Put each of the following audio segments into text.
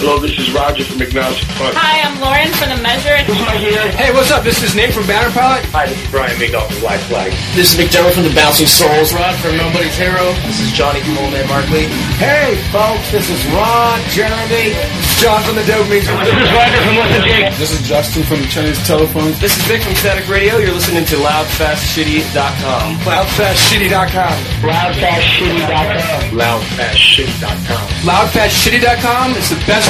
Hello, this is Roger from Agnostic Front. Hi, I'm Lauren from The Measure. Hey, what's up? This is Nate from Banner Pilot. Hi, this is Brian Madoff from Black Flag. This is McDermott from the Bouncing Souls. Rod from Nobody's Hero. This is Johnny from Old Man Markley. Hey, folks, this is Ron, Jeremy, John from the Dopamine. This is Roger from Listen Jake. This is Justin from Chinese Telephone. This is Vic from Static Radio. You're listening to LoudFastShitty.com. Loudfastshitty.com. Loudfastshitty.com. Loudfastshitty.com. Loudfastshitty.com is the best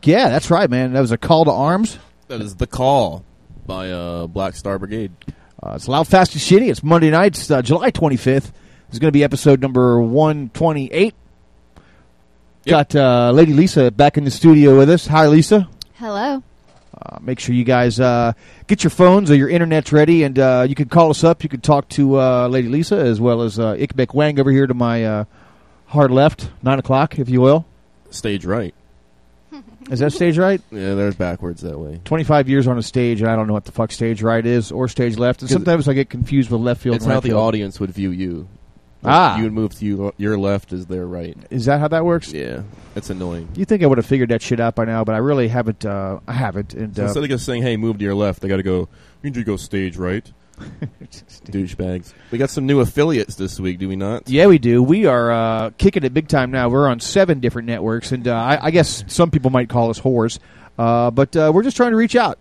Fuck yeah, that's right, man. That was a call to arms. That is The Call by uh, Black Star Brigade. Uh, it's loud, fast, and shitty. It's Monday night. It's uh, July 25th. It's going to be episode number 128. Got uh, Lady Lisa back in the studio with us. Hi, Lisa. Hello. Uh, make sure you guys uh, get your phones or your internets ready, and uh, you can call us up. You can talk to uh, Lady Lisa as well as uh, Ikbek Wang over here to my uh, hard left, 9 o'clock, if you will. Stage right. Is that stage right? Yeah, they're backwards that way. 25 years on a stage, and I don't know what the fuck stage right is or stage left. And sometimes I get confused with left field It's and how right the field. audience would view you. Ah. You would move to you, your left is their right. Is that how that works? Yeah, it's annoying. You think I would have figured that shit out by now, but I really haven't. Uh, I haven't. And So uh, instead of just saying, hey, move to your left, they got to go, you need to go stage right. Douchebags. We got some new affiliates this week, do we not? yeah, we do. We are uh, kicking it big time now. We're on seven different networks, and uh, I, I guess some people might call us whores, uh, but uh, we're just trying to reach out.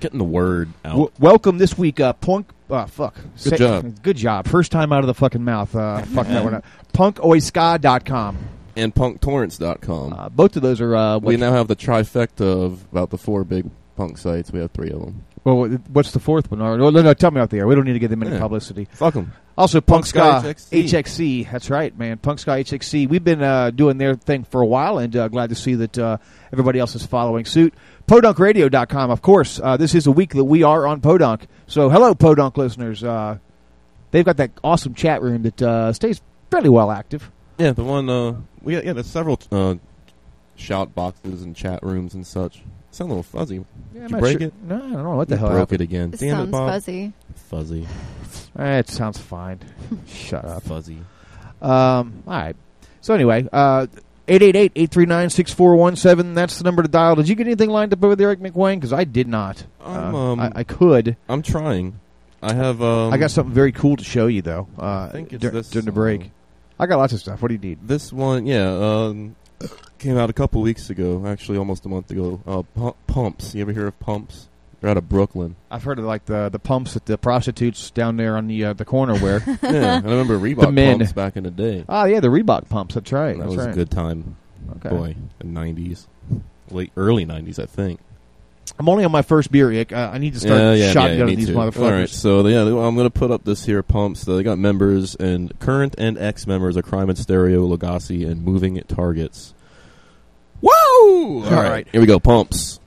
Getting the word out. W- welcome this week, uh, Punk. Uh, fuck. Good job. Good job. First time out of the fucking mouth. Uh, fuck that one up. Punkoiska.com. and punktorrents.com. Uh, both of those are. Uh, we now have the trifecta of about the four big punk sites. We have three of them. Well, what's the fourth one? Or, no, no, tell me out there. We don't need to give them any Yeah. publicity. Fuck them. Also, Punk Punk Ska HXC. HXC. That's right, man. Punk Sky HXC. We've been uh, doing their thing for a while, and uh, glad to see that uh, everybody else is following suit. PodUnkRadio.com, of course. Uh, this is a week that we are on Podunk. So, hello, Podunk listeners. Uh, they've got that awesome chat room that uh, stays fairly well active. Yeah, the one, uh, we yeah, there's several uh, shout boxes and chat rooms and such. Sound a little fuzzy. Yeah, Did I'm you break sure- it? No, I don't know what the You hell broke happened. it again. It Damn it, sounds Bob. fuzzy. Fuzzy. Eh, it sounds fine. Shut up. Fuzzy. Um, all right. So anyway, uh, 888-839-6417. That's the number to dial. Did you get anything lined up over there, Eric McWayne? Because I did not. I'm, Uh, um, I, I could. I'm trying. I have. Um, I got something very cool to show you, though. Uh, I think it's dur- this during the break. song. I got lots of stuff. What do you need? This one, yeah, um, came out a couple weeks ago. Actually, almost a month ago. Uh, Pu- Pumps. You ever hear of Pumps? They're out of Brooklyn. I've heard of like the the pumps that the prostitutes down there on the uh, the corner wear. yeah, I remember Reebok. Pumps back in the day. oh yeah, the Reebok pumps. That's right. that that's was right. a good time. Okay. Boy, the '90s, late early '90s, I think. I'm only on my first beer, Ick. Uh, I need to start yeah, yeah, shotgunning yeah, these too. motherfuckers. All right, so yeah, I'm going to put up this here pumps. They got members and current and ex members of Crime in Stereo, Legacy, and Moving Targets. Woo! All right, right. here we go. Pumps.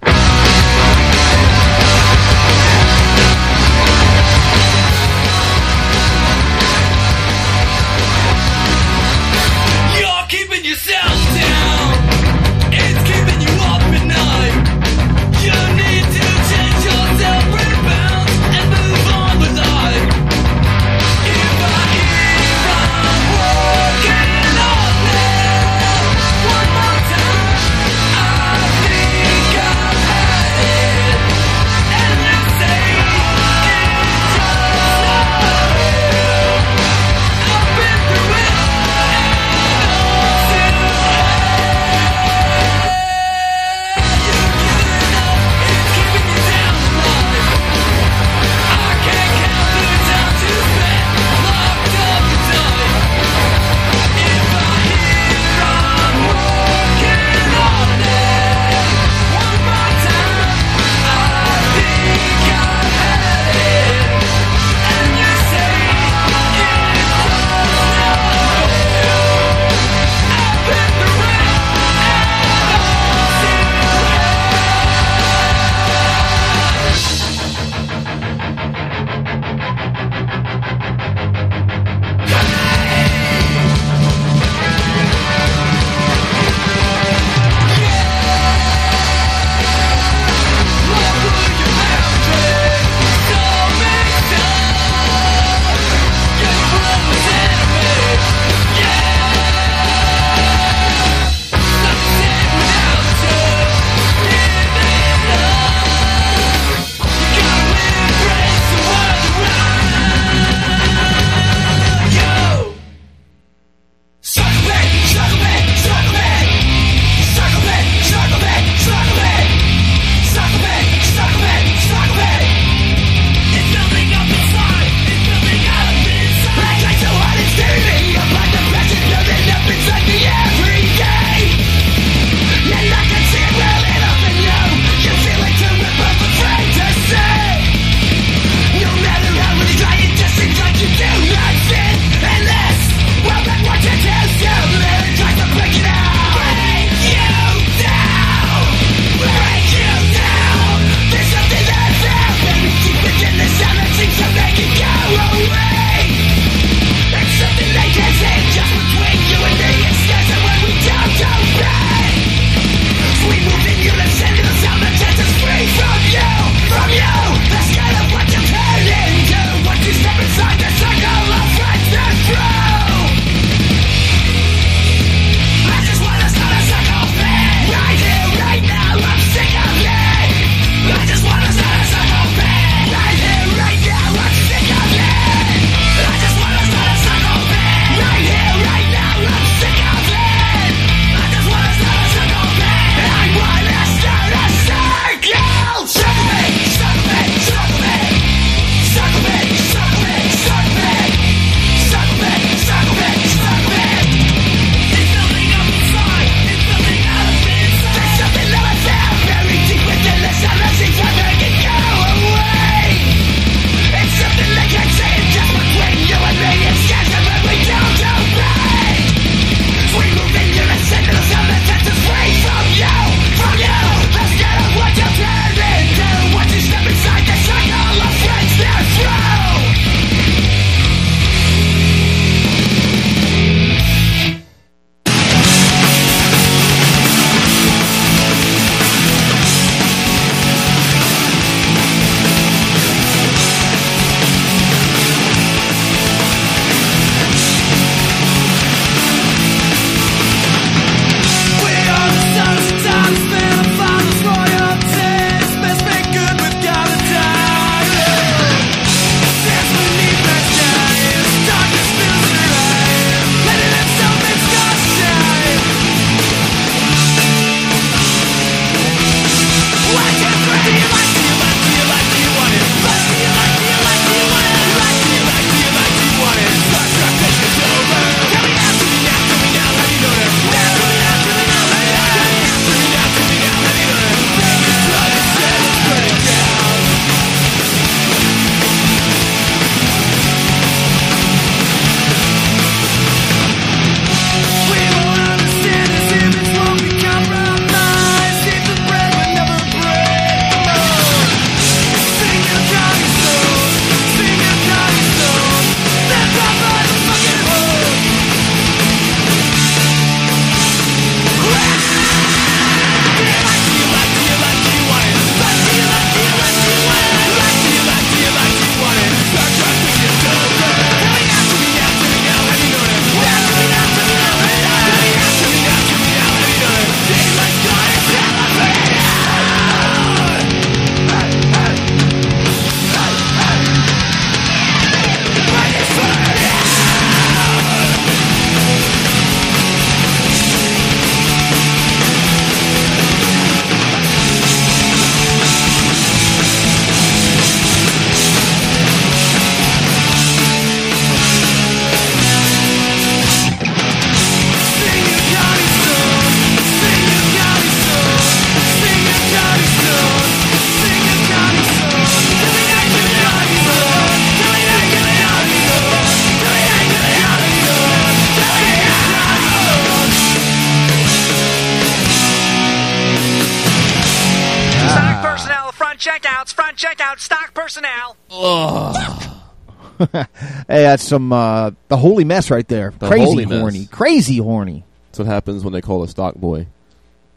Some uh, the holy mess right there. The crazy holy mess. horny, crazy horny. That's what happens when they call a stock boy.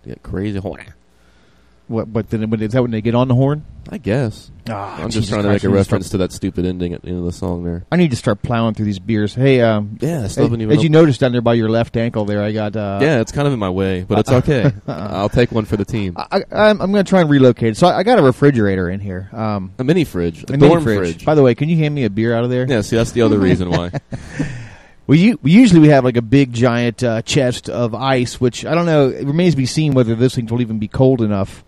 They get crazy horny. What? But then when- is that when they get on the horn? I guess. Ah, I'm Jesus just trying to Christ, make a need to reference to that stupid ending at the end of the song there. I need to start plowing through these beers. Hey, um, Yeah, I still haven't even as you noticed down there by your left ankle there, I got. Uh, yeah, it's kind of in my way, but it's okay. I'll take one for the team. I, I'm, I'm going to try and relocate. So I, I got a refrigerator in here. Um, A mini fridge, a, a mini dorm fridge. By the way, can you hand me a beer out of there? Yeah, see, that's the other reason why. We, u- we usually we have like a big giant uh, chest of ice, which I don't know. It remains to be seen whether this thing will even be cold enough.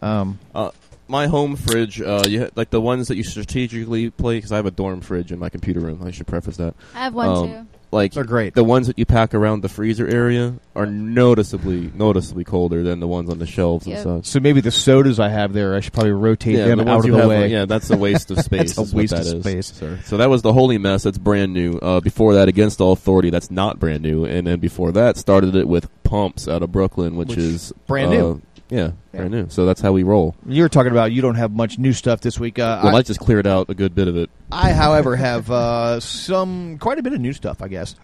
Um, Uh, my home fridge, uh, you ha- like the ones that you strategically play, because I have a dorm fridge in my computer room. I should preface that. I have one Um, too. Like They're great. The ones that you pack around the freezer area are noticeably, noticeably colder than the ones on the shelves Yep. and such. so maybe the sodas I have there, I should probably rotate Yeah, them the out of the way. yeah, that's a waste of space. That's a is what waste that of is, space. sir. So that was the holy mess. That's brand new. Uh, before that, against all authority. That's not brand new. And then before that, started it with pumps out of Brooklyn, which, Which is brand uh, new. Yeah, brand new. So that's how we roll. You were talking about you don't have much new stuff this week. Uh, Well, I, I just cleared out a good bit of it. I, however, have uh, some quite a bit of new stuff. I guess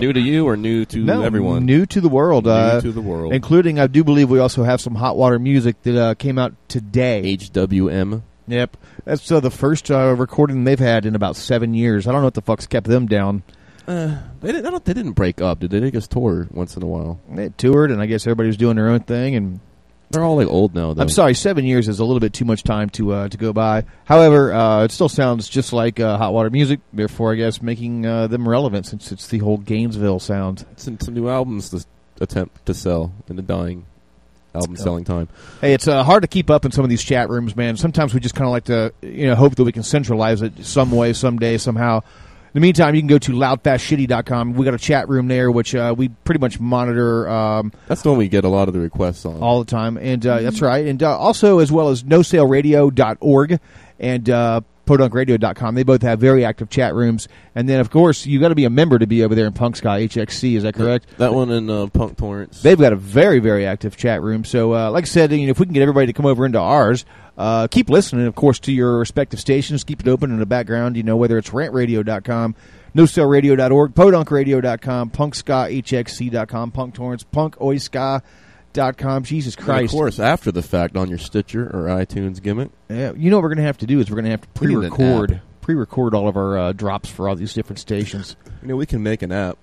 new to you or new to no, everyone? new to the world, New uh, to the world. including I do believe we also have some hot water music that uh, came out today. HWM. Yep, that's uh, the first uh, recording they've had in about seven years. I don't know what the fuck's kept them down. Uh, they didn't. I don't, they didn't break up, did they? They just tour once in a while. They toured, and I guess everybody was doing their own thing. And They're all like old now. Though. I'm sorry, seven years is a little bit too much time to uh, to go by. However, uh, it still sounds just like uh, hot water music. Therefore, I guess making uh, them relevant since it's the whole Gainesville sound. Some, some new albums to attempt to sell in the dying album selling time. Hey, it's uh, hard to keep up in some of these chat rooms, man. Sometimes we just kind of like to, you know, hope that we can centralize it some way, someday, somehow. In the meantime, you can go to loudfastshitty.com. We got a chat room there, which uh, we pretty much monitor um, That's the one we get a lot of the requests on. all the time. And uh, that's right. And uh, also, as well as nosaleradio.org and uh, podunkradio.com. They both have very active chat rooms. And then, of course, you got to be a member to be over there in Punk Sky HXC. Is that correct? That one in uh, Punk Torrents. They've got a very, very active chat room. So, uh, like I said, you know, if we can get everybody to come over into ours, uh, keep listening, of course, to your respective stations. Keep it open in the background, you know, whether it's rantradio.com, nosaleradio.org, podunkradio.com, punkskyhxc.com, punktorrents, punk torrents, punkoiska.com. Jesus And of course, after the fact on your Stitcher or iTunes gimmick. Yeah, you know what we're going to have to do is we're going to have to We need an pre-record pre-record all of our uh, drops for all these different stations. You know, we can make an app.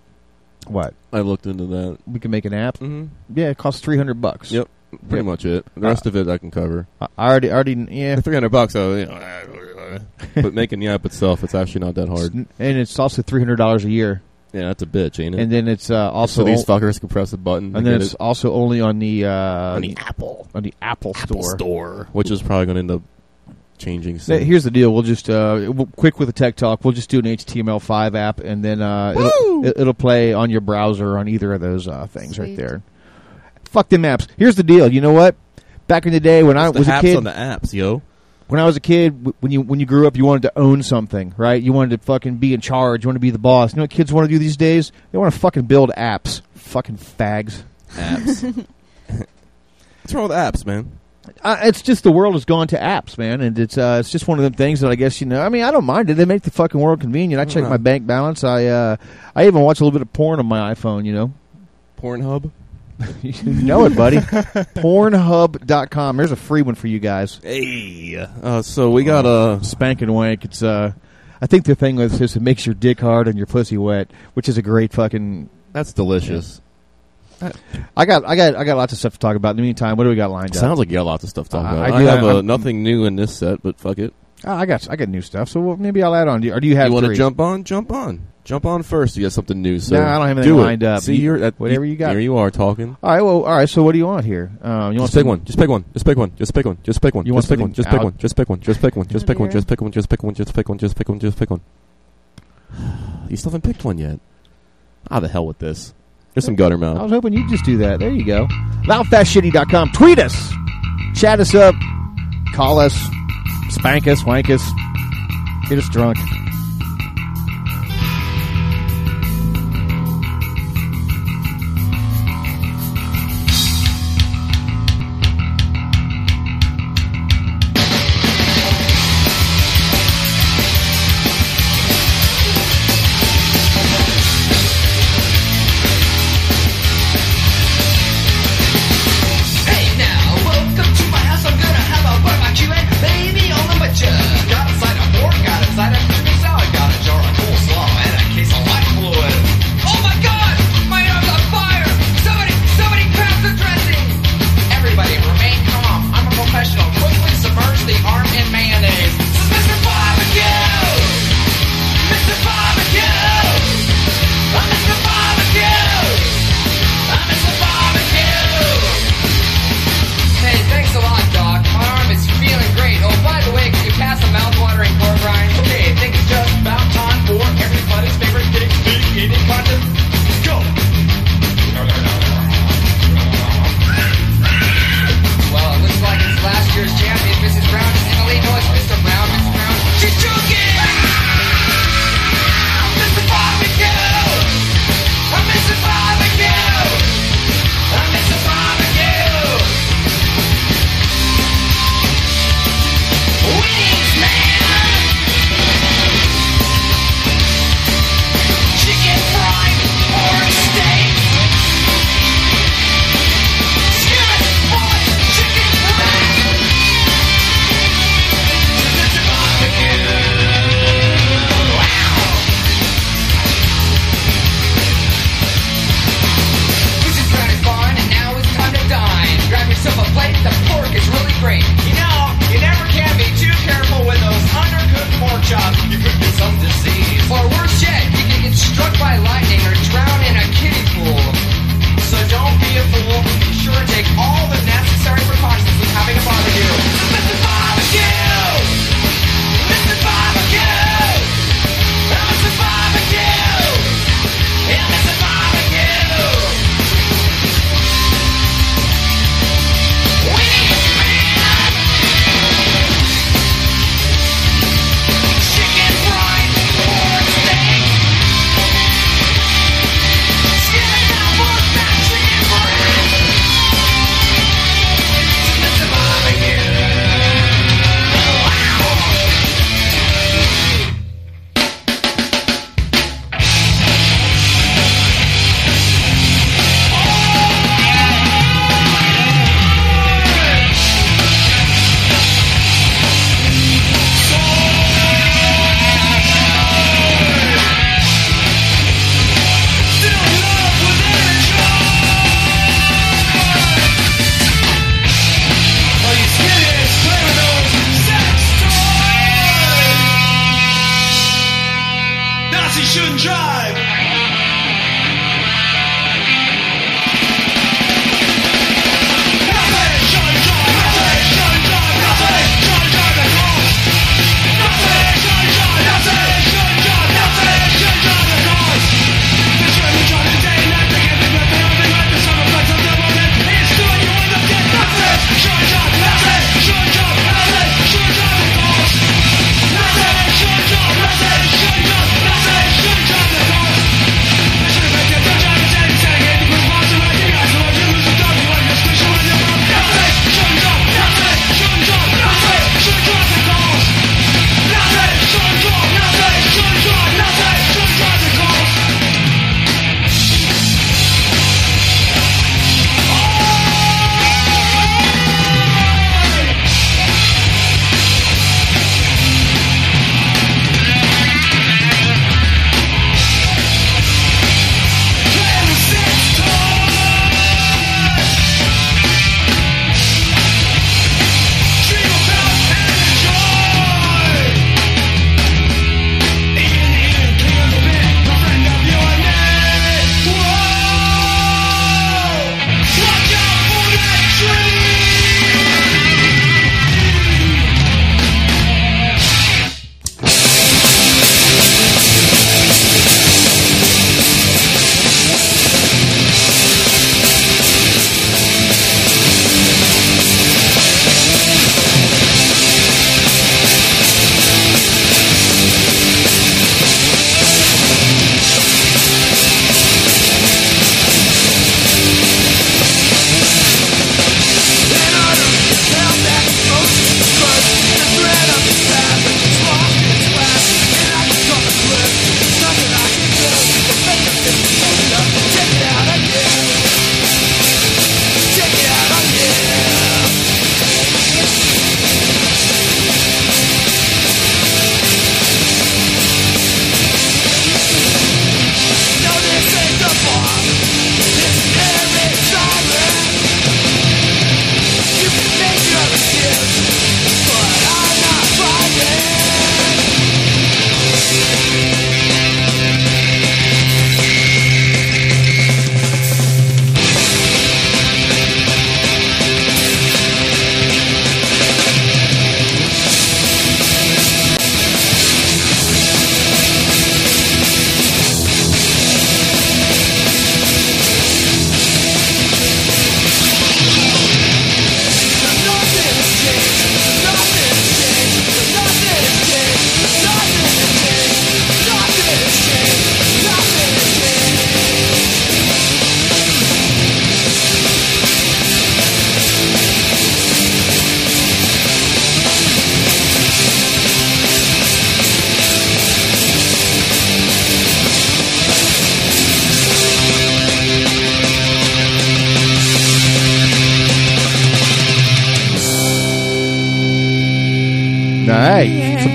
What? I looked into that. We can make an app. Mm-hmm. Yeah, it costs three hundred bucks. Yep, pretty Yep. much it. The rest of it I can cover. I already, already, yeah. Three hundred bucks, though. You know, but making the app itself, it's actually not that hard. and it's also three hundred dollars a year, Yeah, that's a bitch, ain't it? and then it's uh, also so these fuckers can press a button and then it's it also only on the uh, on the Apple on the Apple, Apple store. Store, which is probably going to end up changing. Soon. here's the deal: we'll just uh, we'll- quick with the tech talk. We'll just do an HTML5 app, and then uh, it'll, it- it'll play on your browser on either of those uh, things right there. Fuck them apps. Here's the deal. You know what? Back in the day when I It's the was a apps kid, on the apps, yo. When I was a kid, when you when you grew up, you wanted to own something, right? You wanted to fucking be in charge. You want to be the boss. You know what kids want to do these days? They want to fucking build apps. Fucking fags. Apps. What's wrong with apps, man? Uh, it's just the world has gone to apps, man, and it's uh, it's just one of them things that I guess you know. I mean, I don't mind it. They make the fucking world convenient. I check Yeah. my bank balance. I uh, I even watch a little bit of porn on my iPhone. You know, Pornhub. you know it, buddy. Pornhub.com. There's a free one for you guys. Hey. Uh, so we got a. Spank and wank. It's uh, I think the thing with this it makes your dick hard and your pussy wet, which is a great fucking. That's delicious. I got I got I got lots of stuff to talk about. In the meantime, what do we got lined up? Sounds like you got lots of stuff to talk Uh, about. I I, do have uh, nothing new in this set, but fuck it. Oh, I got I got new stuff. So maybe I'll add on. Do you, or do you have? you want to jump on? Jump on. Jump on first. You got something new. So No, I don't have anything do it. lined up. See, You- you're at, whatever you got. Here you are talking. All right. Well, all right. So what do you want here? Um, you want Just pick one. Just pick one. Just pick one. Just pick one. Just pick one. You want just pick one. something Just pick one. Just pick one. Just pick one. Just pick one. Just pick one. Just pick one. Just pick one. Just pick one. Just pick one. You still haven't picked one yet. Ah, the hell with this. Here's some gutter mouth. I was hoping you'd just do that. There you go. Loudfastshitty.com. Tweet us. Chat us up. Call us. Spank us. Wank us. Get us drunk.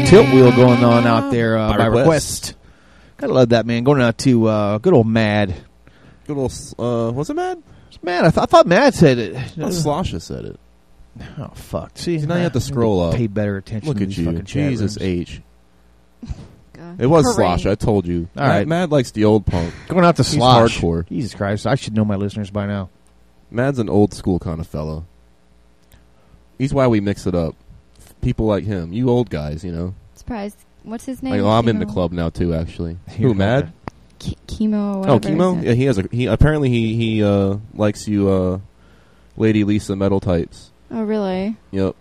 Tilt wheel going on out there uh, By by, request. request. Gotta love that man. Going out to uh, good old Mad. Good old, s- uh, was it Mad? Man, I, th- I thought Mad said it. Oh, Slosha said it. Oh fuck! See, now you have to scroll up. Pay better attention. Look to at these you. fucking Jesus. H. God. It was Hooray. Slosh. I told you. All right. Mad, Mad likes the old punk. Going out to He's Slosh. hardcore. Jesus Christ! I should know my listeners by now. Mad's an old school kind of fella. He's why we mix it up. People like him. You old guys, you know. Surprised. What's his name? Like, well, I'm in the Chemo? club now too, actually. You're Who, Mad? Ke- chemo. Or Oh, whatever. chemo. Yeah, he has a. He apparently he he uh likes you, uh, Lady Lisa metal types. Oh, really? Yep.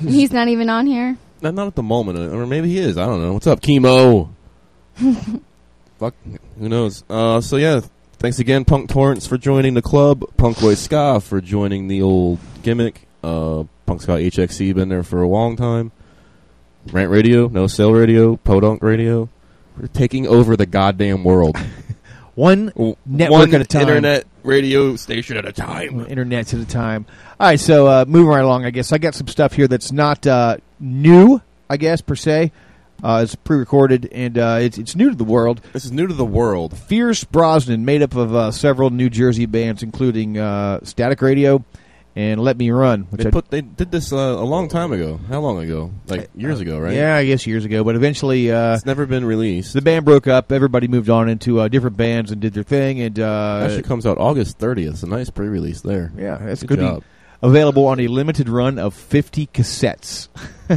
And he's not even on here. Not, not at the moment, or maybe he is. I don't know. What's up, chemo? Fuck, who knows? Uh, so yeah, thanks again, Punk Torrents, for joining the club. Punk Oi Ska for joining the old gimmick. Uh, Punk Ska HXC been there for a long time. Rant Radio, No Sale Radio, Podunk Radio. We're taking over the goddamn world. One network One at a time. internet radio station at a time. Internets at a time. All right, so uh, moving right along, I guess I got some stuff here that's not uh, new, I guess per se. Uh, it's pre-recorded and uh, it's it's new to the world. This is new to the world. Fierce Brosnan, made up of uh, several New Jersey bands, including uh, Static Radio and Let Me Run, which They I put they did this uh, a long time ago. How long ago? Like years ago, right? yeah, I guess years ago, but eventually uh, It's never been released. the band broke up. Everybody moved on into uh, different bands and did their thing. And uh, Actually comes out August 30th. It's a nice pre-release there. yeah, that's Good available on a limited run of 50 cassettes.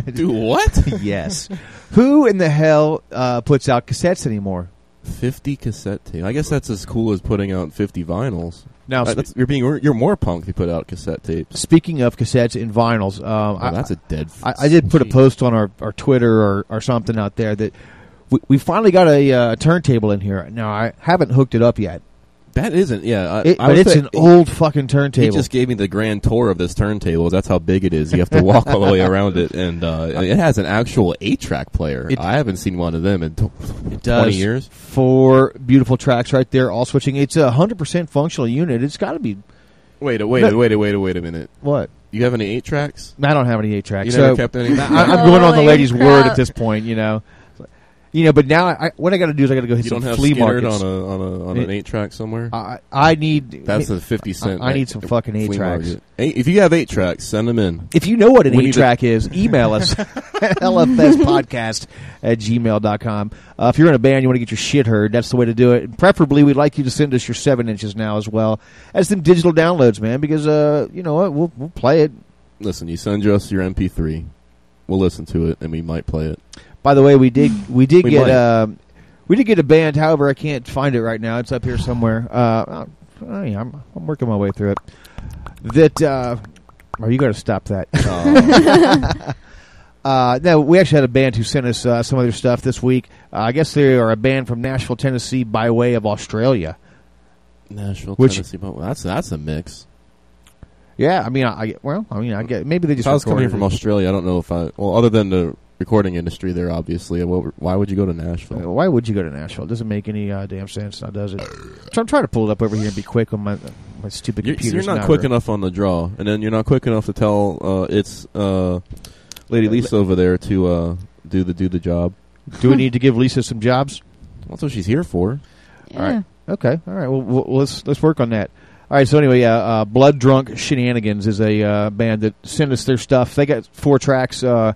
Do what? yes. Who in the hell uh, puts out cassettes anymore? 50 cassette tape. I guess that's as cool as putting out 50 vinyls. Now, Uh, that's, you're being you're more punk if you put out cassette tapes. speaking of cassettes and vinyls, um, Oh, I, that's a dead. I, I did put a post on our, our Twitter or, or something out there that we, we finally got a uh, turntable in here. Now I haven't hooked it up yet, That isn't. Yeah, I, it, I but it's say- an old fucking turntable. He turntable. just gave me the grand tour of this turntable. That's how big it is. You have to walk all the way around it, and uh, it has an actual eight-track player. It- I haven't seen one of them in t- It twenty years. Four beautiful tracks right there, all switching. It's a hundred percent functional unit. It's got to be Wait, a wait, No. a wait, a wait, a wait a minute. what? You have any eight tracks? I don't have any eight tracks. You so kept any. I, I'm going on the Holy lady's word at this point. You know, you know. But now, I, what I got to do is I got to go hit you some don't have flea Skittered markets. on a on a on an eight track somewhere. I, I need. That's a fifty cent. I- I need some fucking eight tracks. market. Eight, if you have eight tracks, send them in. If you know what an We eight track is, email us lfspodcast at gmail.com. Uh, if you're in a band, you want to get your shit heard, that's the way to do it. And preferably, we'd like you to send us your seven inches now as well as some digital downloads, man, because, uh, you know what, we'll, we'll play it. Listen, you send us your MP3. We'll listen to it and we might play it. By the way, we did we did We get um, we did get a band. However, I can't find it right now. It's up here somewhere. Uh, oh, I'm, I'm working my way through it. That uh, oh, you got to stop that. uh, no, we actually had a band who sent us uh, some other stuff this week. Uh, I guess they are a band from Nashville, Tennessee, by way of Australia. Nashville, Which- Tennessee. Well, that's that's a mix. Yeah, I mean, I, I well, I mean, I get maybe they just If I was coming from. Australia, I don't know if I. Well, other than the recording industry, there obviously. What, why would you go to Nashville? Uh, Why would you go to Nashville? It doesn't make any uh, damn sense now, does it? So I'm trying to pull it up over here and be quick on my my stupid You're, you're not quick enough on the draw, and then you're not quick enough to tell uh, it's uh, Lady Lisa over there to uh, do the do the job. Do we need to give Lisa some jobs? That's what she's here for. Yeah. All right. Okay. All right. Well, well, let's let's work on that. All right. So anyway, yeah, uh, Blood Drunk Shenanigans is a uh, band that sent us their stuff. They got four tracks. Uh,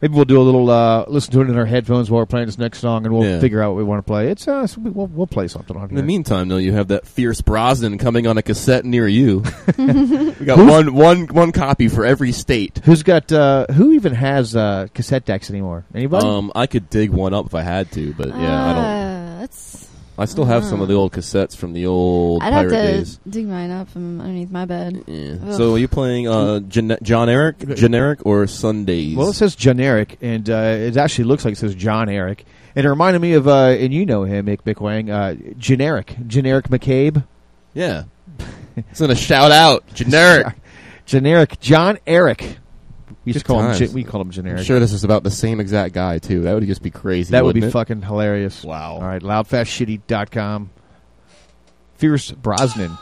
maybe we'll do a little uh, listen to it in our headphones while we're playing this next song, and we'll Yeah. figure out what we want to play. It's uh, so we- we'll, we'll play something on In the meantime, though, you have that fierce Brosnan coming on a cassette near you. we got one one one copy for every state. Who's got uh, who even has uh, cassette decks anymore? Anybody? Um, I could dig one up if I had to, but yeah, I don't. Uh, that's. I still have some of the old cassettes from the old I'd have to days. dig mine up from underneath my bed. Yeah. Ugh. So are you playing uh, Gen- John Eric, generic, or Sundays? Well, it says generic, and uh, it actually looks like it says John Eric. And it reminded me of, uh, and you know him, Mick McWang, uh, generic, generic McCabe, yeah. it's in a shout out, generic. generic John Eric. We used to call him. times. Gen- we call him generic. I'm sure this is about the same exact guy too. That would just be crazy. that would be it? fucking hilarious. Wow. All right, loudfastshitty.com. Fierce Brosnan.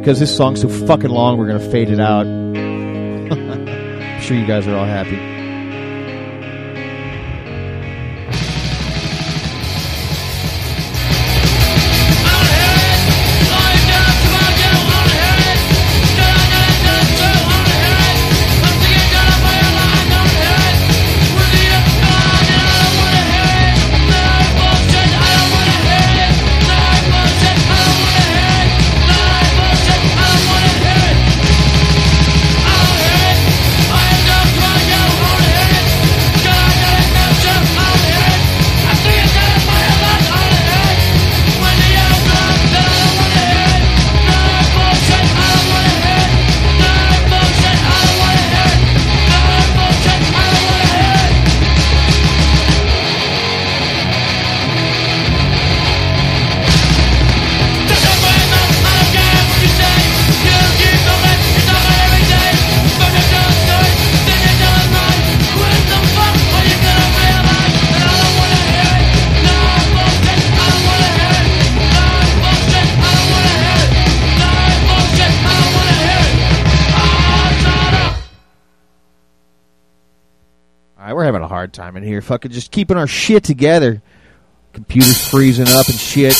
Because this song's so fucking long, we're gonna fade it out. I'm sure you guys are all happy. Here. Fucking just keeping our shit together. Computers freezing up and shit.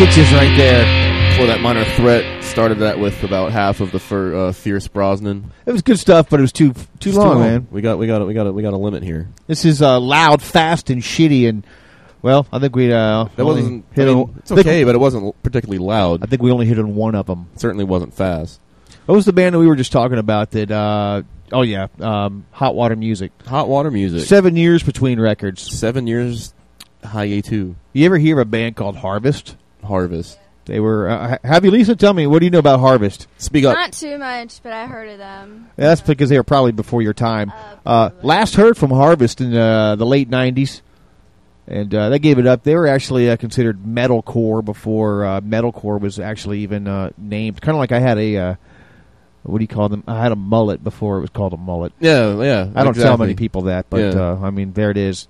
Stitches right there. Before that minor threat started that with about half of the uh, fierce Brosnan. It was good stuff, but it was too too It's long, man. We got we got we got we got a limit here. This is uh, loud, fast, and shitty, and well, I think we uh, That wasn't. I hit mean, it's okay, but it wasn't particularly loud. I think we only hit on one of them. Certainly wasn't fast. What was the band that we were just talking about? That uh, oh yeah, um, Hot Water Music. Hot water music. Seven years between records. Seven years. High A two. You ever hear of a band called Harvest? Harvest. They were. Uh, have you, Lisa? Tell me, what do you know about Harvest? Speak up. Not too much, but I heard of them. Yeah, that's because they were probably before your time. Uh, last heard from Harvest in uh, the late '90s, and uh, they gave it up. They were actually uh, considered metalcore before uh, metalcore was actually even uh, named. Kind of like I had a uh, what do you call them? I had a mullet before it was called a mullet. Yeah, yeah. I don't tell exactly. many people that, but Yeah. uh, I mean, there it is.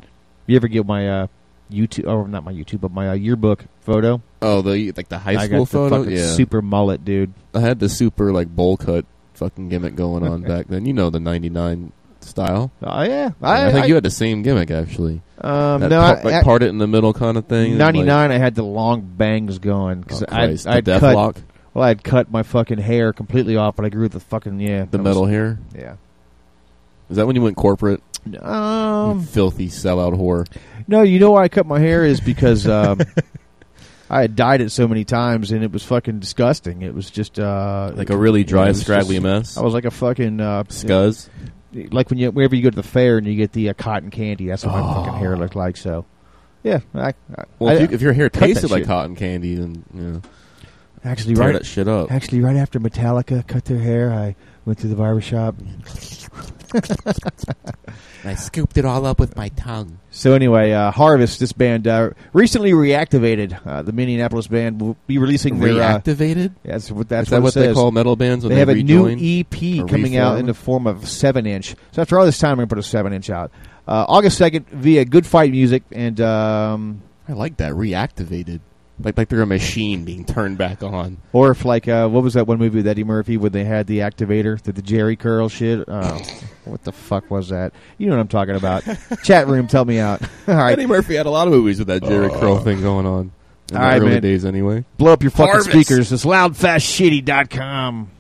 You ever get my uh, YouTube, or not my YouTube, but my uh, yearbook photo? Oh, the like the high I school got the photo. fucking yeah, super mullet, dude. I had the super like bowl cut fucking gimmick going on back then. You know the '99 style. Oh yeah, I, I, think I- you had the same gimmick actually. Um, That no, part, I- like I- part it in the middle kind of thing. Ninety nine, like- I had the long bangs going because Oh, I'd death cut. lock? Well, I'd cut my fucking hair completely off, but I grew the fucking yeah the metal was- hair. Yeah. Is that when you went corporate? Um, you filthy sellout whore. No, you know why I cut my hair is because um, I had dyed it so many times, and it was fucking disgusting. It was just uh, Like a really dry, scraggly just- mess? I was like a fucking uh, Scuzz? Like when you whenever you go to the fair and you get the uh, cotton candy. That's what my fucking hair looked like. So, yeah. I, I, Well, if, you, if your hair tasted like shit. cotton candy, then you know, Actually, right, that shit up. Actually, right after Metallica cut their hair, I went to the barbershop. I scooped it all up with my tongue. So anyway, uh, Harvest, this band, uh, recently reactivated. Uh, the Minneapolis band will be releasing their uh, Reactivated? yeah, that's what that's Is that what, what they call metal bands when they they have a new EP coming out in the form of seven inch. So after all this time, I'm going to put a seven inch out. Uh, August second via Good Fight Music and um, I like that reactivated, like like they're a machine being turned back on. or if like uh, what was that one movie with Eddie Murphy when they had the activator, the, the Jerry curl shit? Oh, what the fuck was that? You know what I'm talking about. Chat room, tell me out. all right, Eddie Murphy had a lot of movies with that Jerry Curl thing going on. In All the right, early man. days, anyway. blow up your fucking Harvest. speakers. It's loudfastshitty.com.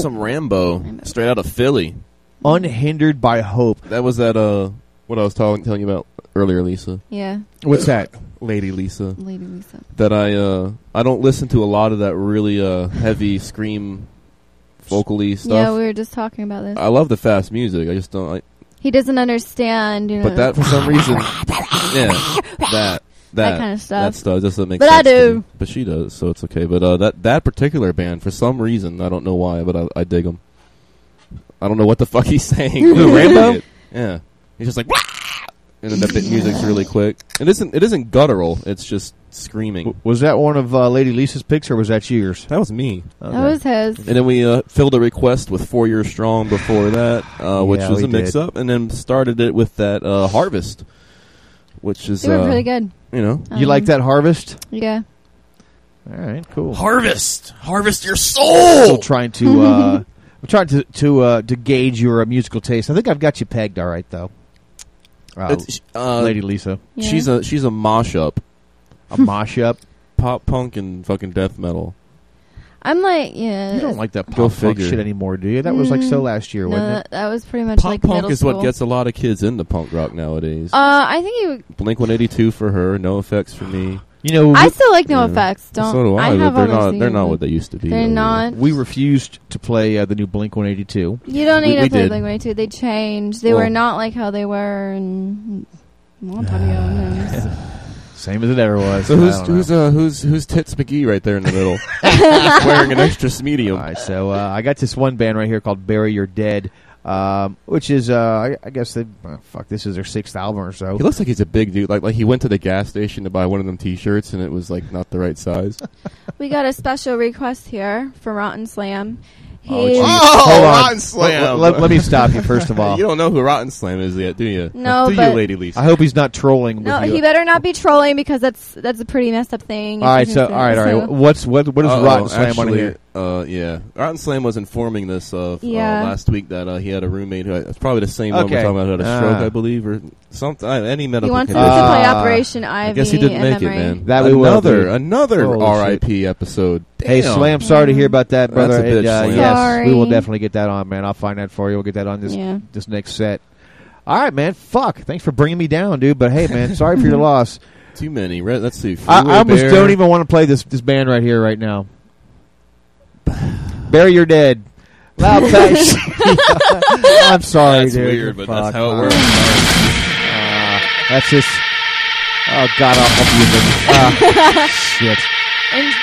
MBO. Some Rambo, straight out of Philly. Unhindered by hope. That was that. Uh, what I was telling telling you about earlier, Lisa. Yeah. What's that? Lady Lisa. Lady Lisa. That I uh I don't listen to a lot of that really uh heavy scream, vocally stuff. Yeah, we were just talking about this. I love the fast music. I just don't. I, he doesn't understand, you know. but that for some reason, yeah, that that kind of stuff. That stuff doesn't make But sense. I to do. me. But she does, so it's okay. But uh, that that particular band, for some reason, I don't know why, but I, I dig them. I don't know what the fuck he's saying. Who, Rambo? Yeah, he's just like, "Wah!" and then the bit music's really quick. It isn't. It isn't guttural. It's just screaming. Was that one of uh, Lady Lisa's picks, or was that yours? That was me. That was his. And then we uh, filled a request with Four Years Strong before that, uh, which Yeah, was a mix-up, and then started it with that uh, Harvest, which is They were uh, pretty good. You know, You like Um, that Harvest? Yeah. All right, cool. Harvest, harvest your Still soul. trying to. Uh, I'm trying to to uh, to gauge your uh, musical taste. I think I've got you pegged all right, though. Uh, It's, uh, Lady Lisa, Yeah. She's a she's a mosh up, a mosh up. pop punk and fucking death metal. I'm like, yeah. You don't like that pop punk figure. shit anymore, do you? That was like so Mm, last year, no, wasn't it? that was pretty much Pop like punk middle is school. what gets a lot of kids into punk rock nowadays. Uh, I think you. Blink One Eighty Two for her, NOFX for me. You know, I still like No Yeah. Effects. Don't. so do I, have but they're all not. They're not CDs. what they used to be. They're though. not. we refused to play uh, the new Blink 182. You don't We- need we to play did. Blink One Two. They changed. They Well- were not like how they were in a long time ago. and Same as it ever was. So who's who's uh who's who's Tits McGee right there in the middle, wearing an extra medium? All right, so uh, I got this one band right here called Bury Your Dead, um, which is, uh, I, I guess, they, uh, fuck, this is their sixth album or so. He looks like he's a big dude. Like like he went to the gas station to buy one of them T-shirts and it was like not the right size. we got a special request here for Rotten Slam. Oh, he, Oh, geez. Oh, Hold on. Rotten Slam. Let, let- let me stop you first of all. you don't know who Rotten Slam is yet, do you? No, do but- you, Lady Lisa? I hope he's not trolling. no, with you. he better not be trolling because that's that's a pretty messed up thing. All right, so all right, all right. So- What's what? What is Uh-oh, Rotten Slam on actually, here? Uh, yeah, Rotten Slam was informing this uh, f- uh, last week that uh, he had a roommate who it's probably the same one we're talking about who had a stroke, Ah. I believe, or something. Uh, any medical He wants us condition. to play Ah. Operation Ivy. I guess he didn't in make it, man. That we will another do. another Holy R.I.P. episode. Hey, Damn. Slam, sorry to hear about that, That's brother. a bitch, And, uh, Slam. yes, we will definitely get that on, man. I'll find that for you. We'll get that on this Yeah. this next set. All right, man. Fuck. Thanks for bringing me down, dude. But hey, man, sorry for your loss. Too many. Re- Let's see. I, I almost Bear. don't even want to play this this band right here right now. Bury your dead. Loud patch. I'm sorry, That's dude. weird, but that's how it Uh, works. uh, that's just. Oh God, awful music. Ah, shit. And-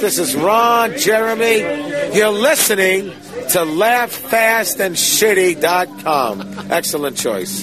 This is Ron Jeremy. You're listening to LaughFastAndShitty.com. Excellent choice.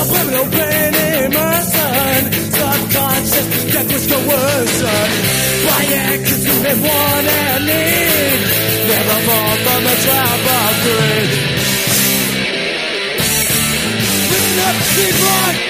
That subliminal pain in my son. Subconscious, that was coercion. By executing and want and need. Never fall from the trap of greed. Listen up, sleep on.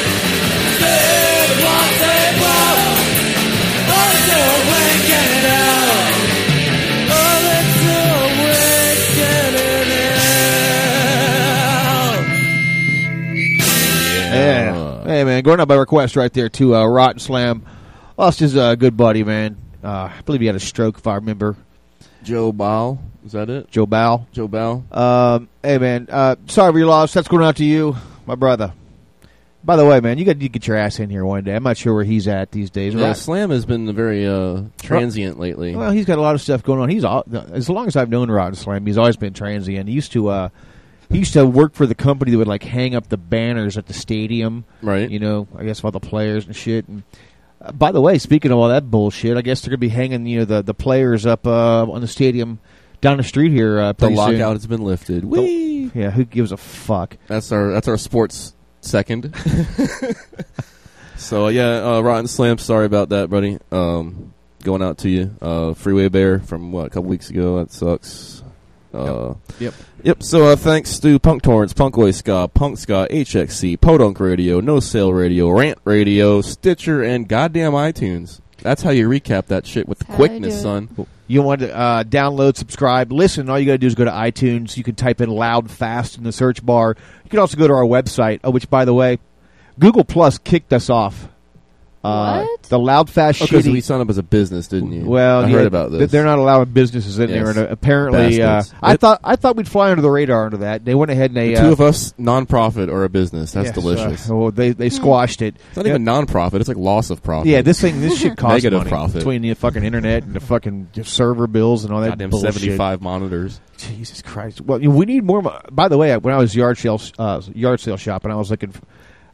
Hey, man, going out by request right there to uh, Rotten Slam. Lost his uh, good buddy, man. Uh, I believe he had a stroke, if I remember. Joe Bow. Is that it? Joe Bow. Joe Bow. Um, hey, man, uh, sorry for your loss. That's going out to you, my brother. By the way, man, you got to get your ass in here one day. I'm not sure where he's at these days. Yeah, Right? Slam has been very uh, transient lately. Well, he's got a lot of stuff going on. He's all, as long as I've known Rotten Slam, he's always been transient. He used to uh, he used to work for the company that would like hang up the banners at the stadium, right? You know, I guess all the players and shit. And uh, by the way, speaking of all that bullshit, I guess they're gonna be hanging you know the the players up uh, on the stadium down the street here. Uh, the pretty soon. lockout has been lifted. The- yeah, who gives a fuck? That's our that's our sports second. so yeah, uh, Rotten Slam. Sorry about that, buddy. Um, going out to you, uh, Freeway Bear from what a couple weeks ago. That sucks. Uh, Yep. Yep. So uh, thanks to Punk Torrents, Punk Oi Ska, Punk Ska, HXC, Podunk Radio, No Sale Radio, Rant Radio, Stitcher, and goddamn iTunes. That's how you recap that shit with How quickness, you son. You want to uh, download, subscribe, listen. All you got to do is go to iTunes. You can type in "loud fast" in the search bar. You can also go to our website, uh, which, by the way, Google Plus kicked us off. Uh, What? The loud fast Oh, 'cause shitty. we signed up as a business, didn't you? Well, I yeah, heard about this. They're not allowing businesses in Yes. there, and uh, apparently, uh, I thought I thought we'd fly under the radar under that. They went ahead and they The two uh, of us, non-profit or a business. That's yes, delicious. Uh, well, they they squashed it. It's not even non-profit. It's like loss of profit. Yeah, this thing, this shit costs Negative money profit. between the fucking internet and the fucking server bills and all that. Goddamn 75 monitors. Jesus Christ! Well, we need more. By the way, when I was yard sale uh, yard sale shopping, I was looking. For,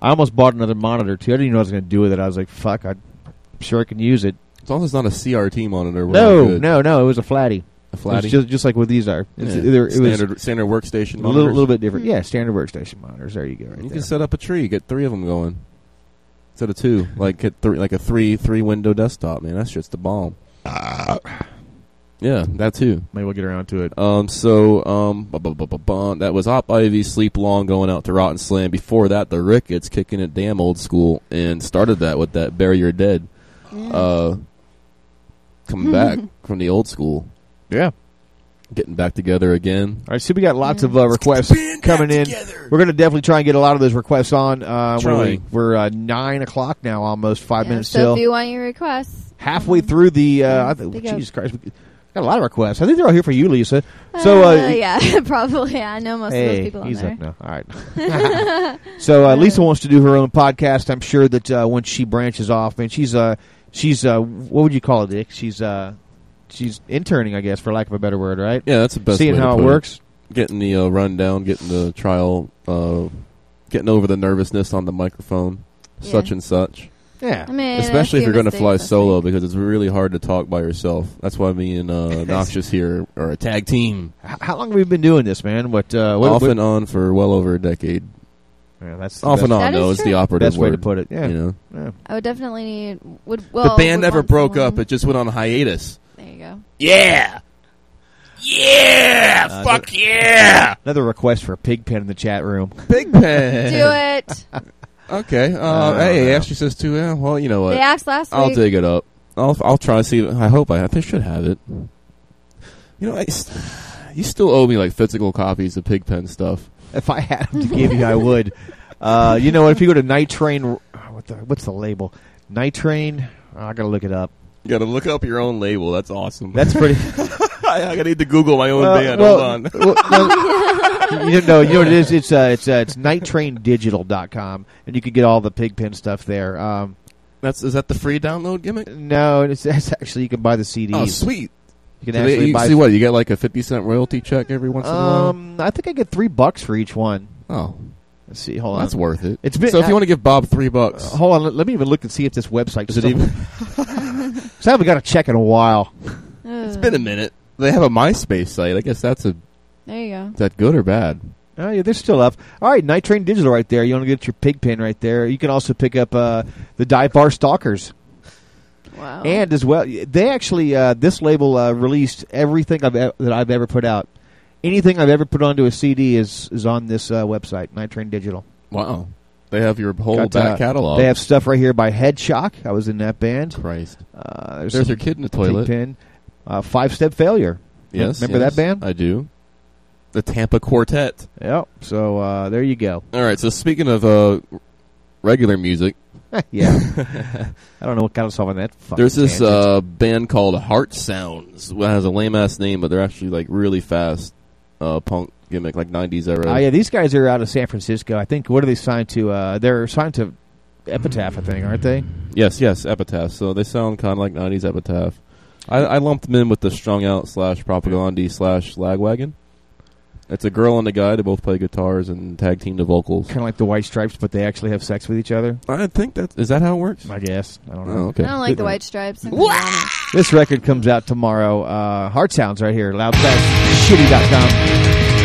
I almost bought another monitor too. I didn't even know what I was going to do with it. I was like, "Fuck, I'm sure I can use it." As long as it's not a CRT monitor. we're all No, no, no. It was a flatty. A flatty? It was just just like what these are. It's Yeah. either, it Standard- was standard workstation A little, little bit different. Hmm. Yeah, standard workstation monitors. There you go. Right You there. can set up a tree. Get three of them going instead of two. Like get three, like a three three window desktop. Man, that shit's the bomb. Ah. Yeah, that too. Maybe we'll get around to it. Um, so um, bu- bu- bu- bu- bu- that was Op Ivy Sleep Long going out to Rotten Slam. Before that, the Ricketts kicking it damn old school and started that with that Bury Your Dead. Uh, coming back from the old school. Yeah. Getting back together again. All right, so we got lots of uh, requests coming in. We're going to definitely try and get a lot of those requests on. Uh, when we, Trying. we're uh, nine o'clock now, almost five minutes So till. if you want your requests, halfway through the uh, I th- Big up. Jesus Christ, we Got a lot of requests. I think they're all here for you, Lisa. So, uh, Uh, yeah, probably. I know most of those Hey, people on he's there. up now. All right. so uh, Lisa wants to do her own podcast. I'm sure that uh, when she branches off, and she's uh, she's uh, what would you call it, Dick? She's uh, she's interning, I guess, for lack of a better word, right? Yeah, that's the best Seeing way to how it put works. Getting the uh, rundown, getting the trial, uh, getting over the nervousness on the microphone, such and such. Yeah. I mean, Especially if you're going to fly mistakes, solo because it's really hard to talk by yourself. That's why me and uh, Noxious here are a tag team. H- How long have we been doing this, man? What? Uh, what Off what- and on for well over a decade. Yeah, that's Off best- and on, That though, is is the operative Best way to put it, yeah. You know? Yeah. I would definitely need. Would well. the band never broke someone- up. It just went on hiatus. There you go. Yeah! Yeah! Uh, Fuck the- yeah! Another request for Pigpen in the chat room. Pigpen! Do it. Okay. Uh, Uh, hey, yeah. Ashley says too. Yeah, well, you know what? They asked last I'll week. dig it up. I'll I'll try to see. I hope I. I should have it. You know, I you still owe me like physical copies of Pigpen stuff. If I had them to give you, I would. Uh, you know what? If you go to Night Train, what the, what's the label? Night Train. Oh, I gotta look it up. You got to look up your own label. That's awesome. That's pretty. I, I need to Google my own Well, band. well, Hold on. well, no, you don't know. You know what it is? It's uh, it's uh, it's nighttraindigital.com, and you can get all the Pigpen stuff there. Um, That's is that the free download gimmick? no, it's, it's actually you can buy the CDs. Oh, sweet. You can So they- actually you buy. see what you get like a fifty cent royalty check every once in a while. Um, I think I get three bucks for each one. Oh, Let's see. Hold that's on. That's worth it. It's been- so if you want to give Bob three bucks, Uh, hold on. Let, let me even look and see if this website Is it still. even- 'Cause I haven't got a check in a while. it's been a minute. They have a MySpace site. I guess that's a There you go. is that good or bad? Oh yeah, they're still up. All right, Night Train Digital right there. You want to get your pig pen right there. You can also pick up uh, the Dive Bar Stalkers. Wow. And as well, they actually uh, this label uh, released everything I've e- that I've ever put out. Anything I've ever put onto a CD is is on this uh, website, Night Train Digital. Wow, they have your whole Got, back uh, catalog. They have stuff right here by Head Shock. I was in that band. Christ. Uh, There's some your kid in the toilet. Pigpen. Uh, Five Step Failure. Yes, remember yes, that band? I do. The Tampa Quartet. Yep. So uh, there you go. All right. So speaking of uh, regular music, yeah. I don't know what us off on that. there's this uh, band called Heart Sounds. It has a lame ass name, but they're actually like really fast uh, punk gimmick, like '90s era. Oh yeah, these guys are out of San Francisco. I think. What are they signed to? Uh, they're signed to Epitaph, I think, aren't they? Yes, yes, Epitaph. So they sound kind of like '90s Epitaph. I, I lumped them in with the strung out slash Propagandhi slash lagwagon. It's a girl and a guy. They both play guitars and tag team the vocals. Kind of like the White Stripes, but they actually have sex with each other. I think that is is that how it works. I guess. I don't know. Oh, okay. I don't like the white stripes. I'm gonna be honest. This record comes out tomorrow. Uh, Heart Sounds right here. Loudfastshitty.com.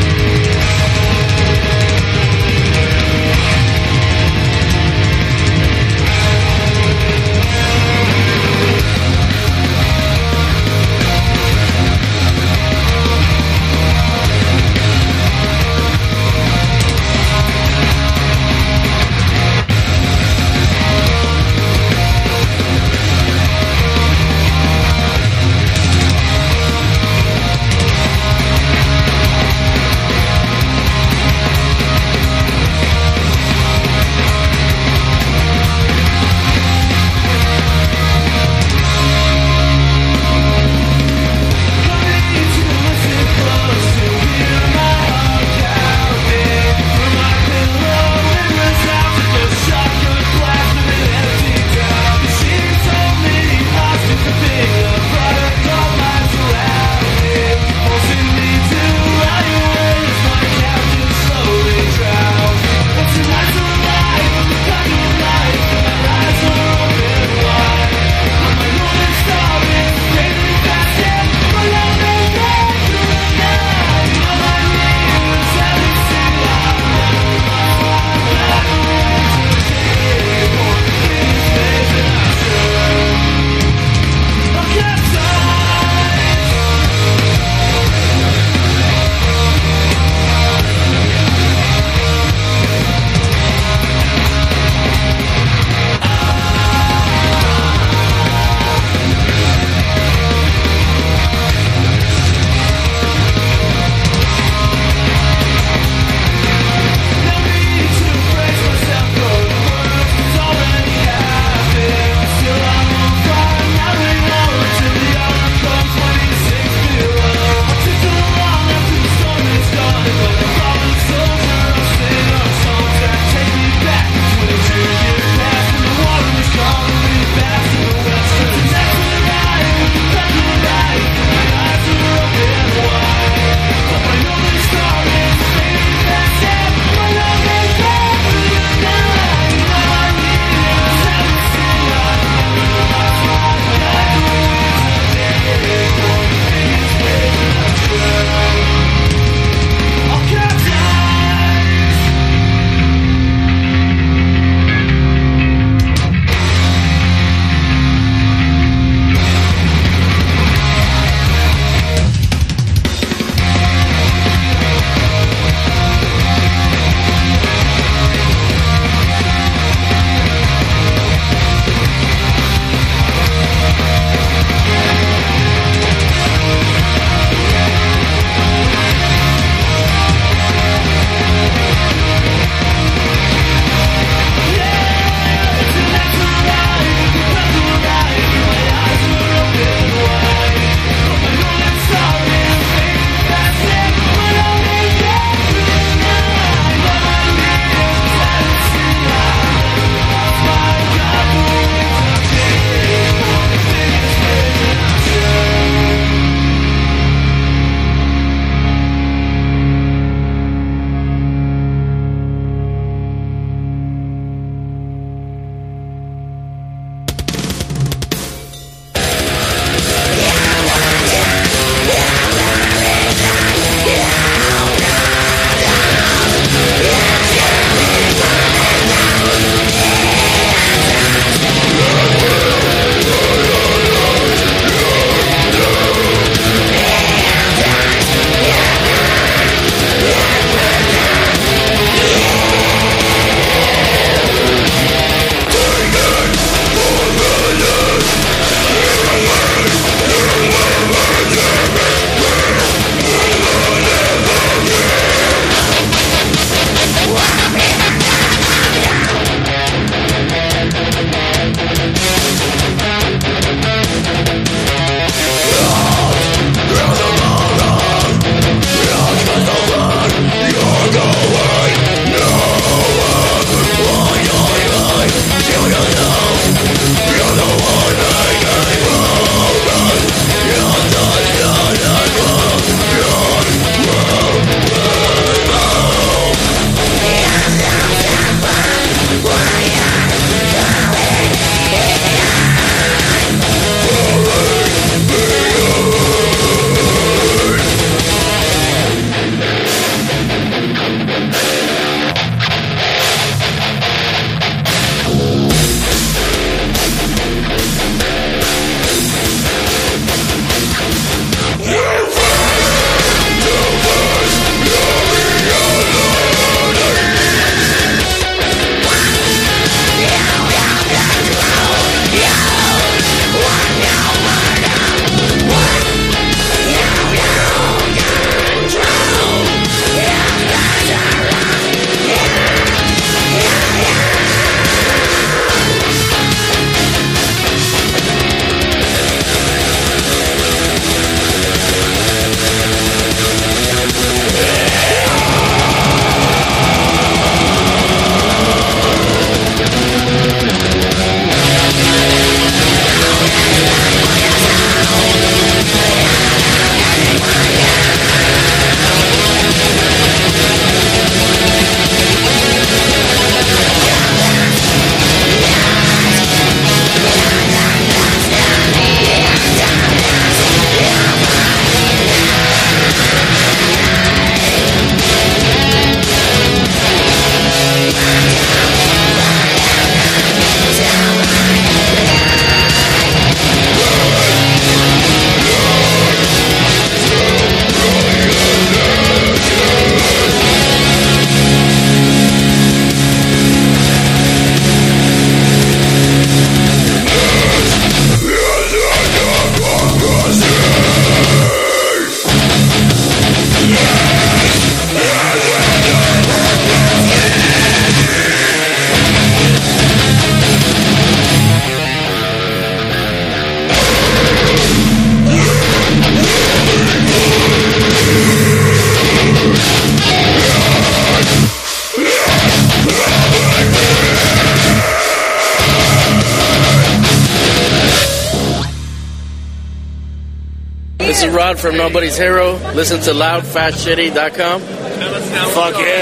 from Nobody's Hero. Listen to loudfastshitty.com. Fuck yeah.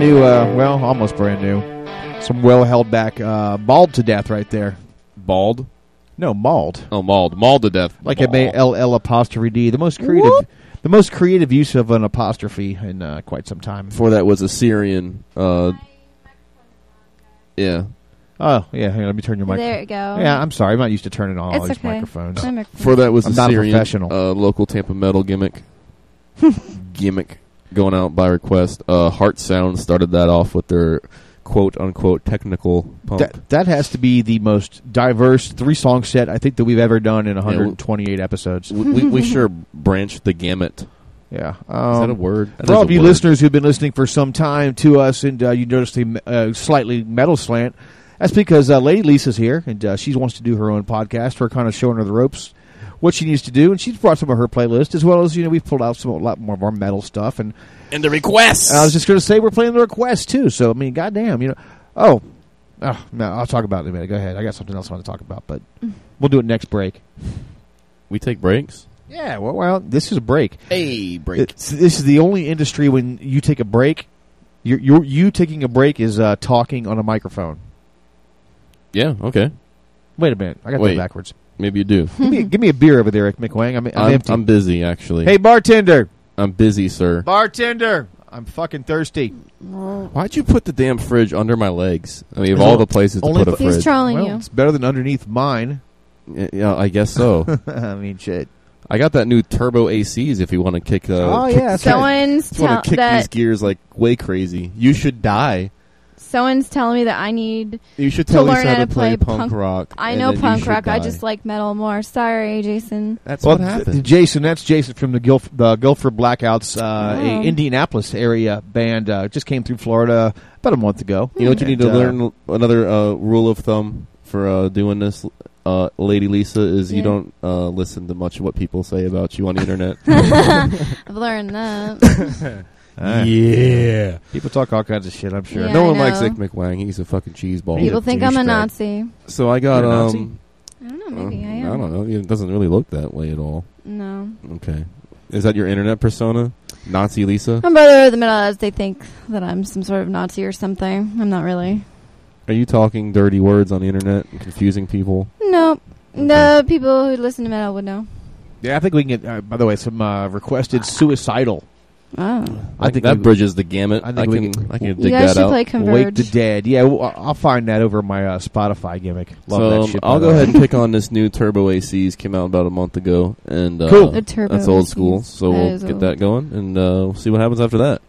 Brand new, uh, well, almost brand new. Some well held back, uh, mauled to death right there. Bald? No, mauled. Oh, mauled. Mauled to death. Like M A L L apostrophe D. The most creative, the most creative use of an apostrophe in uh, quite some time. Before that was Assyrian. Uh, yeah. Oh yeah, hang on, let me turn your mic. There you go. Yeah, I'm sorry, I'm not used to turning on all these okay. microphones. I'm Before that was I'm not a Assyrian. professional. Uh, local Tampa metal gimmick. gimmick going out by request. Uh, Heart Sound started that off with their quote unquote technical pump. That that has to be the most diverse three song set I think that we've ever done in 128 episodes. we, we, we sure branched the gamut. Yeah, Is that a Um, word? That for all of you word. listeners who've been listening for some time to us, and uh, you noticed a uh, slightly metal slant, that's because uh, Lady Lisa's here, and uh, she wants to do her own podcast. We're kind of showing her the ropes, what she needs to do, and she's brought some of her playlist as well as you know we've pulled out some a lot more of our metal stuff. And And the requests. I was just going to say we're playing the requests too. So I mean, goddamn, you know. Oh, oh no, I'll talk about it in a minute. Go ahead. I got something else I want to talk about, but we'll do it next break. We take breaks. Yeah, well, well, this is a break. Hey, break. It's- this is the only industry when you take a break. You're, you're, you taking a break is uh, talking on a microphone. Yeah. Okay. Wait a minute, I got Wait. that backwards. Maybe you do. give, me, give me a beer over there, Rick McWang. I'm, I'm, I'm, empty. I'm busy actually. hey, bartender, I'm busy, sir. bartender, I'm fucking thirsty. Why'd you put the damn fridge under my legs? I mean, of all the places to put a the- He's fridge. trolling Well, you. it's better than underneath mine. Yeah, yeah, I guess so. I mean, shit. I got that new turbo ACs. If you want to kick, uh, Oh, yeah, that's right. Someone's want to kick that these gears like way crazy. You should die. Someone's telling me that I need You should to learn how how to to play, play punk, punk- rock. I know punk should rock. I just like metal more. Sorry, Jason. That's well, what th- happened. Jason, that's Jason from the Gilf- the Guilford Blackouts, uh, Oh. a Indianapolis area band. Uh, just came through Florida about a month ago. You know what you need And, to uh, learn? Another uh, rule of thumb for uh, doing this, uh, Lady Lisa, is you don't uh, listen to much of what people say about you on the internet. I've learned that. Ah. yeah. People talk all kinds of shit. I'm sure. Yeah, no I one likes know. Ick McWang. He's a fucking cheeseball. He's People think I'm a douchebag. Nazi. So I got You're a Nazi? um. I don't know. Maybe uh, I am. I don't know. It doesn't really look that way at all. No. Okay. Is that your internet persona, Nazi Lisa? I'm brother of the middle as they think that I'm some sort of Nazi or something. I'm not really. Are you talking dirty words on the internet and confusing people? Nope. The people who listen to metal would know. Yeah, I think we can get. Uh, by the way, some uh, requested suicidal. Oh. I, think that we- bridges the gamut. I I, think we can, can- I can You dig guys that should out. play Wake Converge. the Dead. Yeah, well, I'll find that over my uh, Spotify gimmick. Love so that um, shit. by I'll go ahead and pick on this new Turbo ACs. Came out about a month ago, and uh, Cool. The Turbo that's old ACs. school. So That we'll get old. that going, and uh, we'll see what happens after that.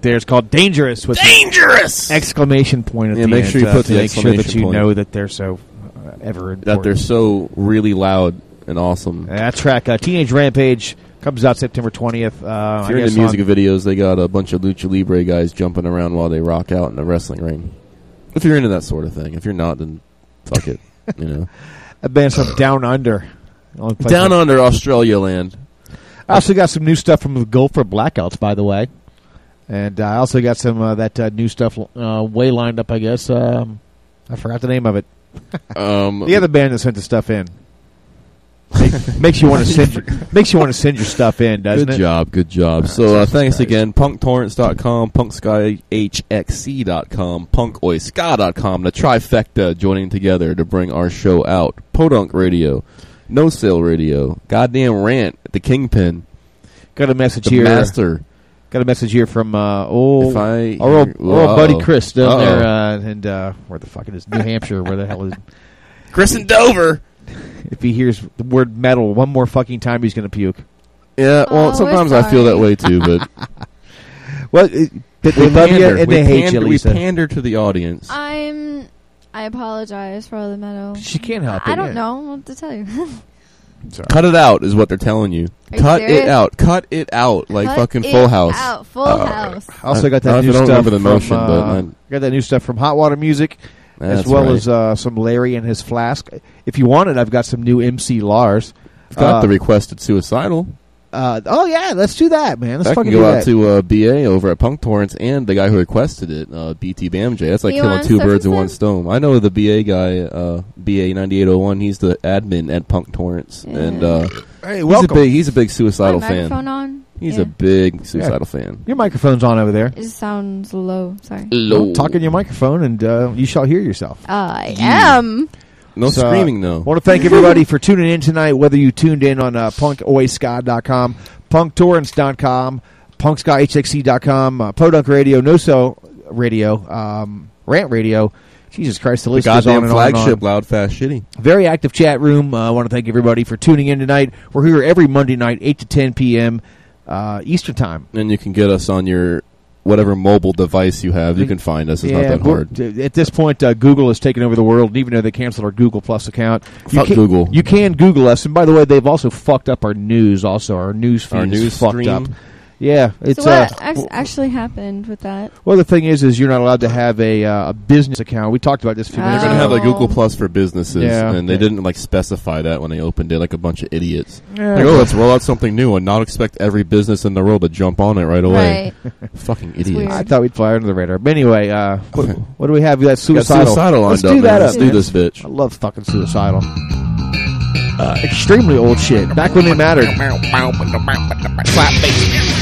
That right there. It's called Dangerous. With Dangerous! exclamation point at Yeah, the make end, sure you uh, put to the make sure that exclamation you point. know that they're so uh, ever important. That they're so really loud and awesome. that track, uh, Teenage Rampage, comes out September twentieth. Uh, If you're into music videos, they got a bunch of lucha libre guys jumping around while they rock out in the wrestling ring. If you're into that sort of thing, if you're not, then fuck it. You know, a band from Down Under. The only place down under Australia land. I also got some new stuff from the Gopher Blackouts, by the way, and uh, I also got some uh, that uh, new stuff uh, way lined up. I guess um, I forgot the name of it. Um, The other band that sent the stuff in Make- makes you want to send your, makes you want to send your stuff in, doesn't good it? job, good job. So uh, thanks again, punktorrents.com, punkskyhxc.com, punkoiska.com, the trifecta joining together to bring our show out. Podunk Radio, No Sale Radio, Goddamn Rant, The Kingpin, Got a message here. Master. Got a message here from uh, old, If I our old, hear- our old buddy Chris down Uh-oh. there, uh, and uh, where the fuck it is, New Hampshire. Where the hell is? Chris in Dover. If he hears the word metal one more fucking time, he's going to puke. Yeah, well, Oh, sometimes I feel that way too, but Well, it, they, we they love you pander. and we they hate pander, you, We pander to the audience. I'm. I apologize for all the metal. She can't help I it, don't yeah. know what to tell you. Cut it out is what they're telling you. Are you Cut it out. Cut it out like Cut fucking it Full House. out. Full Uh, House. I also got that I new don't stuff remember the from, motion, uh, but I- got that new stuff from Hot Water Music, as That's well right. as uh, some Larry and his flask. If you want it, I've got some new MC Lars. I've got Uh, the requested suicidal. Uh, oh yeah, let's do that, man. Let's I fucking can go do out that. to uh, BA over at Punk Torrents and the guy who requested it, uh, BT Bamj. That's like You killing two birds with with one stone. I know the BA guy, uh, BA ninety eight oh one. He's the admin at Punk Torrents, and uh, Hey, he's a welcome. big he's a big suicidal My fan. on? He's Yeah. a big suicidal fan. Your microphone's on over there. It sounds low. Sorry. Well, talk in your microphone, and uh, you shall hear yourself. I am. No So, screaming though. I want to thank everybody for tuning in tonight, whether you tuned in on uh, punkoiska.com, punktorrents.com, punkskyhxc.com, uh, Podunk Radio, No Sale Radio, um, Rant Radio. Jesus Christ, the The list on goddamn and on and on. flagship, loud, fast, shitty. Very active chat room. Uh, I want to thank everybody for tuning in tonight. We're here every Monday night, 8 to 10 p.m. Uh, Eastern Time. And you can get us on your whatever mobile device you have. You can find us. It's not that hard. At this point, uh, Google has taken over the world, even though they canceled our Google Plus account, you Fuck can, Google. You can Google us, and by the way, they've also fucked up our news. Also, our news feed Our is news fucked stream? up. Yeah, it's so what uh, actually happened with that? well. The thing is, is you're not allowed to have a uh, a business account. We talked about this a few They're going to have a Google Plus for businesses, Yeah. and they didn't like specify that when they opened it, like a bunch of idiots. Yeah. Like, oh, let's roll out something new and not expect every business in the world to jump on it right away. Fucking idiots. I thought we'd fly under the radar. But anyway, uh, what, what do we have? We got Got suicidal. suicidal Let's lined do up, that man. up. Let's do this bitch. I love fucking suicidal. Uh, extremely old shit. Back when they mattered. Clap bass.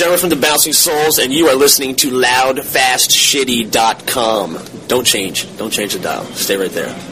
This from the Bouncing Souls, and you are listening to LoudFastShitty.com. Don't change. Don't change the dial. Stay right there.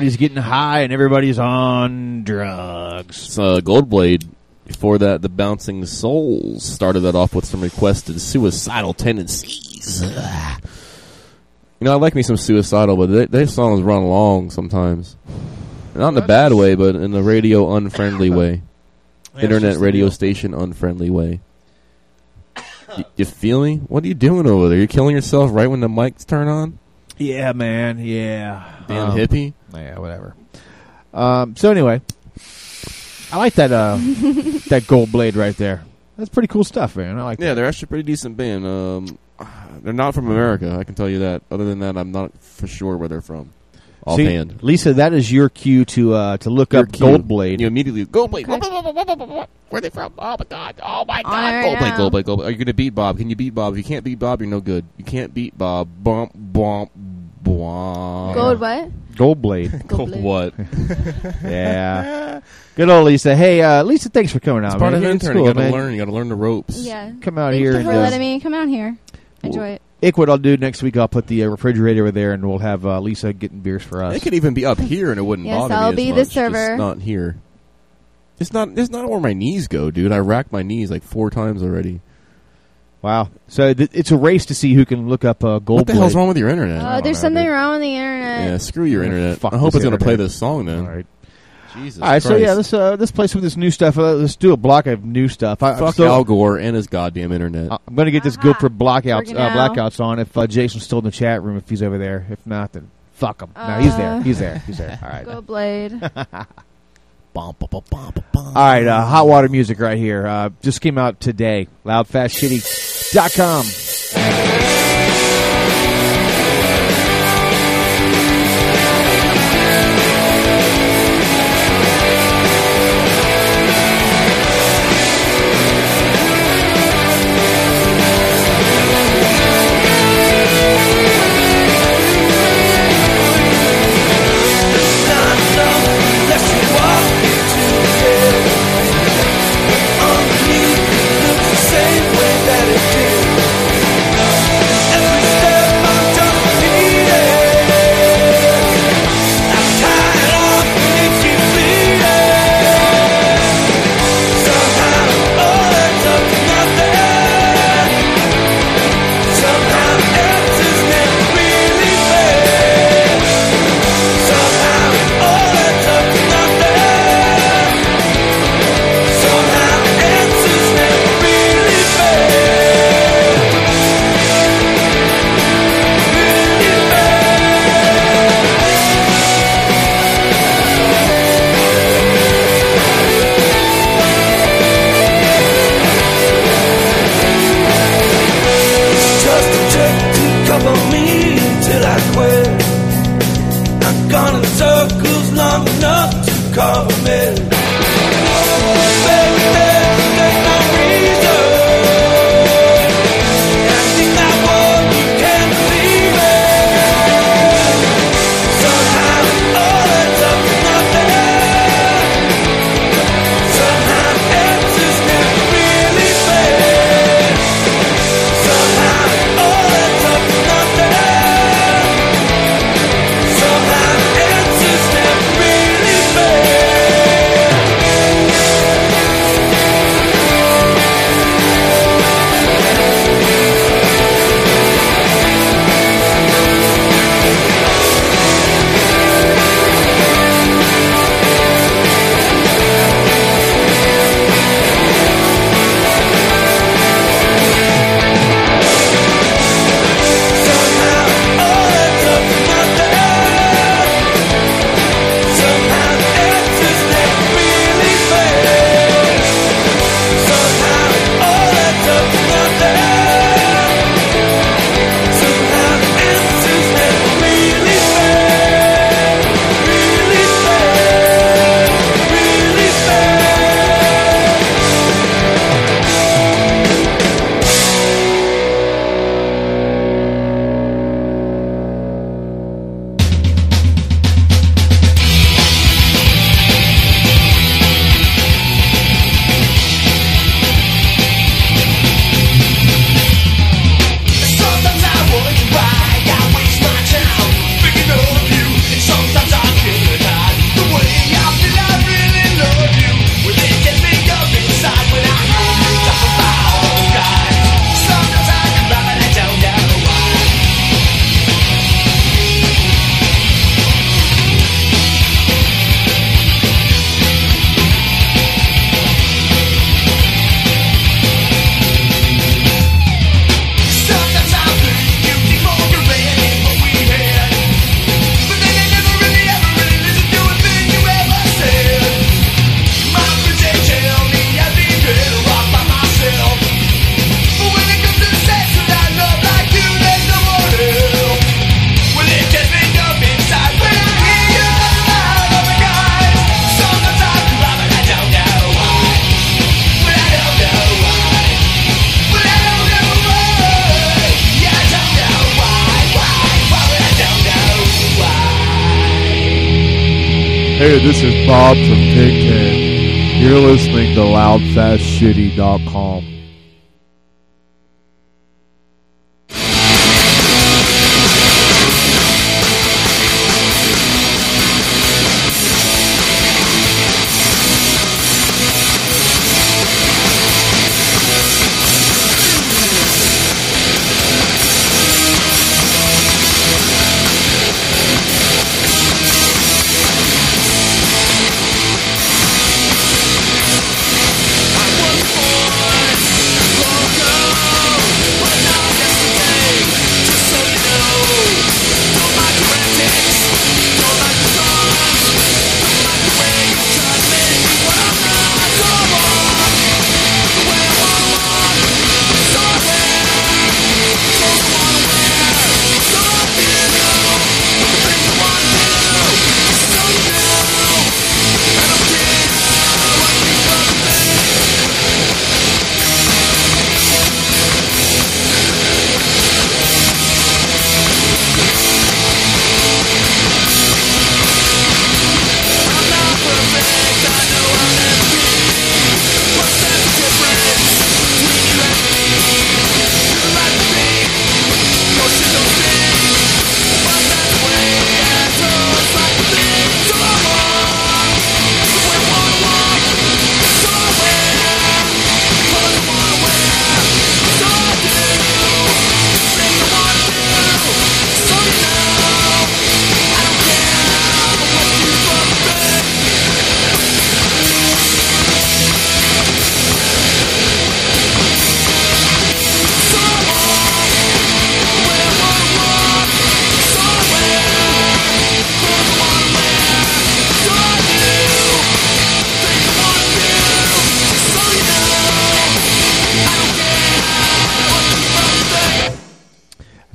Everybody's getting high and everybody's on drugs. Uh, Goldblade. Before that, the Bouncing Souls started that off with some requested suicidal tendencies. You know, I like me some suicidal, but they, their songs run long sometimes. Not in a bad way, but in a radio unfriendly way. Yeah, Internet radio station unfriendly way. Y- you feel me? What are you doing over there? You're killing yourself right when the mics turn on? Yeah, man. Yeah. Damn Um, hippie. Yeah, whatever. Um, so anyway, I like that uh, that gold blade right there. That's pretty cool stuff, man. I like. Yeah, they're actually a pretty decent band. Um, they're not from America, I can tell you that. Other than that, I'm not for sure where they're from. that. See, Lisa, that is your cue to uh, to look Your up cue. gold blade. You immediately gold blade. Where are they from? Oh my god! Oh my god! it Gold right blade, gold blade, gold blade. Are you going to beat Bob? Can you beat Bob? If you can't beat Bob, you're no good. You can't beat Bob. Bump, bump, bump. Gold what? Gold blade. Gold what? yeah. Good old Lisa. Hey, uh, Lisa, thanks for coming out. It's part man. of It's intern. cool, you got to learn. You got to learn the ropes. Yeah. Come out Thank here you and for uh, letting me come out here. Enjoy it. Ick, what I'll do next week, I'll put the uh, refrigerator over there, and we'll have uh, Lisa getting beers for us. It could even be up here, and it wouldn't Yes, bother I'll me. be as the much, just server. not here. It's not. It's not where my knees go, dude. I racked my knees like four times already. Wow. So th- it's a race to see who can look up uh, gold What the hell's wrong with your internet? Oh, there's something wrong with the internet. Yeah, screw your internet. Fuck I hope it's going to play this song then. All right. Jesus. All right, so yeah, let's uh, let's play some of this new stuff. Uh, let's do a block of new stuff. I, I'm Fuck still- Al Gore and his goddamn internet. I'm going to get this good for blackouts uh, blackouts on. If uh, Jason's still in the chat room, if he's over there. If not, then fuck him. no, he's there. Uh, He's there. He's there. All right. Go blade. Bum, bum, bum, bum, bum, bum. All right, uh, hot water music right here. Uh, just came out today. Loud, fast, way that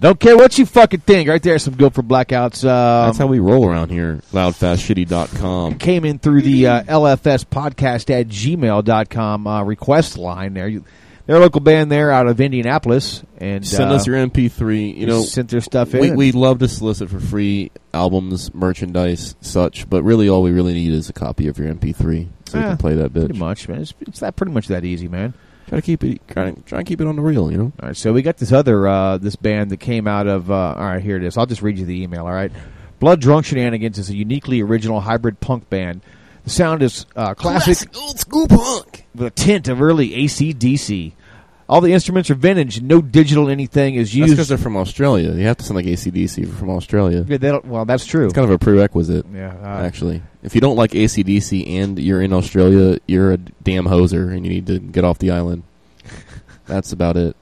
Don't care what you fucking think. Right there, some good for blackouts. Um, That's how we roll around here. Loudfastshitty.com. came in through the uh, LFS podcast at gmail.com uh, request line there. You, they're a local band there out of Indianapolis. and Send uh, us your MP3. You know, sent their stuff in. We, we love to solicit for free albums, merchandise, such. But really, all we really need is a copy of your MP3 so we can play that bitch. Pretty much, man. It's, it's that pretty much that easy, man. Try to keep it. Try to, try to keep it on the real. You know. All right, so we got this other uh, this band that came out of. Uh, all right, here it is. I'll just read you the email. All right, Blood Drunk Shenanigans is a uniquely original hybrid punk band. The sound is uh, classic, old school punk with a tint of early ACDC. All the instruments are vintage. No digital anything is That's used. because they're from Australia. You have to sound like ACDC from Australia. Yeah, they don't- well, that's true. It's kind of a prerequisite. Yeah, uh, actually, if you don't like ACDC and you're in Australia, you're a damn hoser and you need to get off the island. That's about it.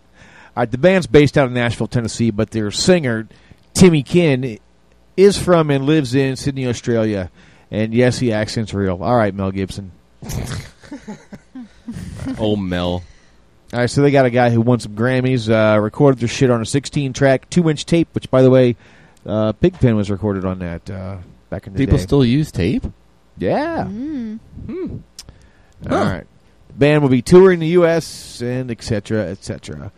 All right, the band's based out of Nashville, Tennessee, but their singer, Timmy Kin, is from and lives in Sydney, Australia. And yes, he accent's real. All right, Mel Gibson. oh, Mel. All right, so they got a guy who won some Grammys, uh, recorded their shit on a 16-track, two-inch tape, which, by the way, uh, Pigpen was recorded on that uh, back in the People day. still use tape. Yeah. Mm. Hmm. Huh. All right. The band will be touring the U.S. and et cetera, et cetera.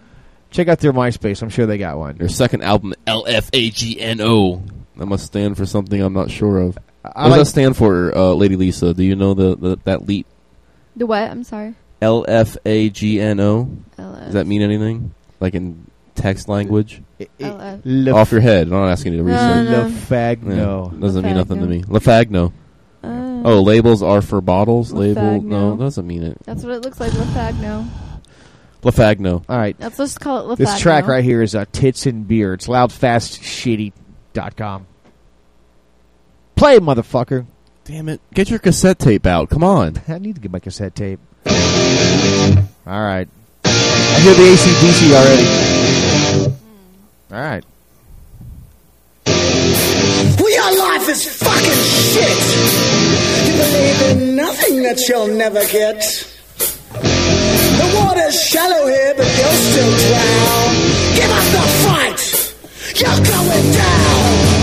Check out their MySpace. I'm sure they got one. Their second album, LFAGNO. That must stand for something I'm not sure of. I what like- does that stand for, uh, Lady Lisa? Do you know the, the that leap? The what? I'm sorry. LFAGNO. Does that mean anything? Like in text language? LF. Off your head. I'm not asking you to No, research. no. Lefagno. Yeah, doesn't mean nothing to me. Lefagno. Uh, oh, labels are for bottles. Label no, doesn't mean it. That's what it looks like. Lefagno. Lefagno. All right. Let's just call it Lefagno. This track right here is uh, Tits and Beer. It's loudfastshitty.com. Play, motherfucker. Damn it. Get your cassette tape out. Come on. I need to get my cassette tape. All right. I hear the ACDC already. All right. Well, your life is fucking shit. You believe in nothing that you'll never get. The water's shallow here, but you'll still drown. Give up the fight. You're going down.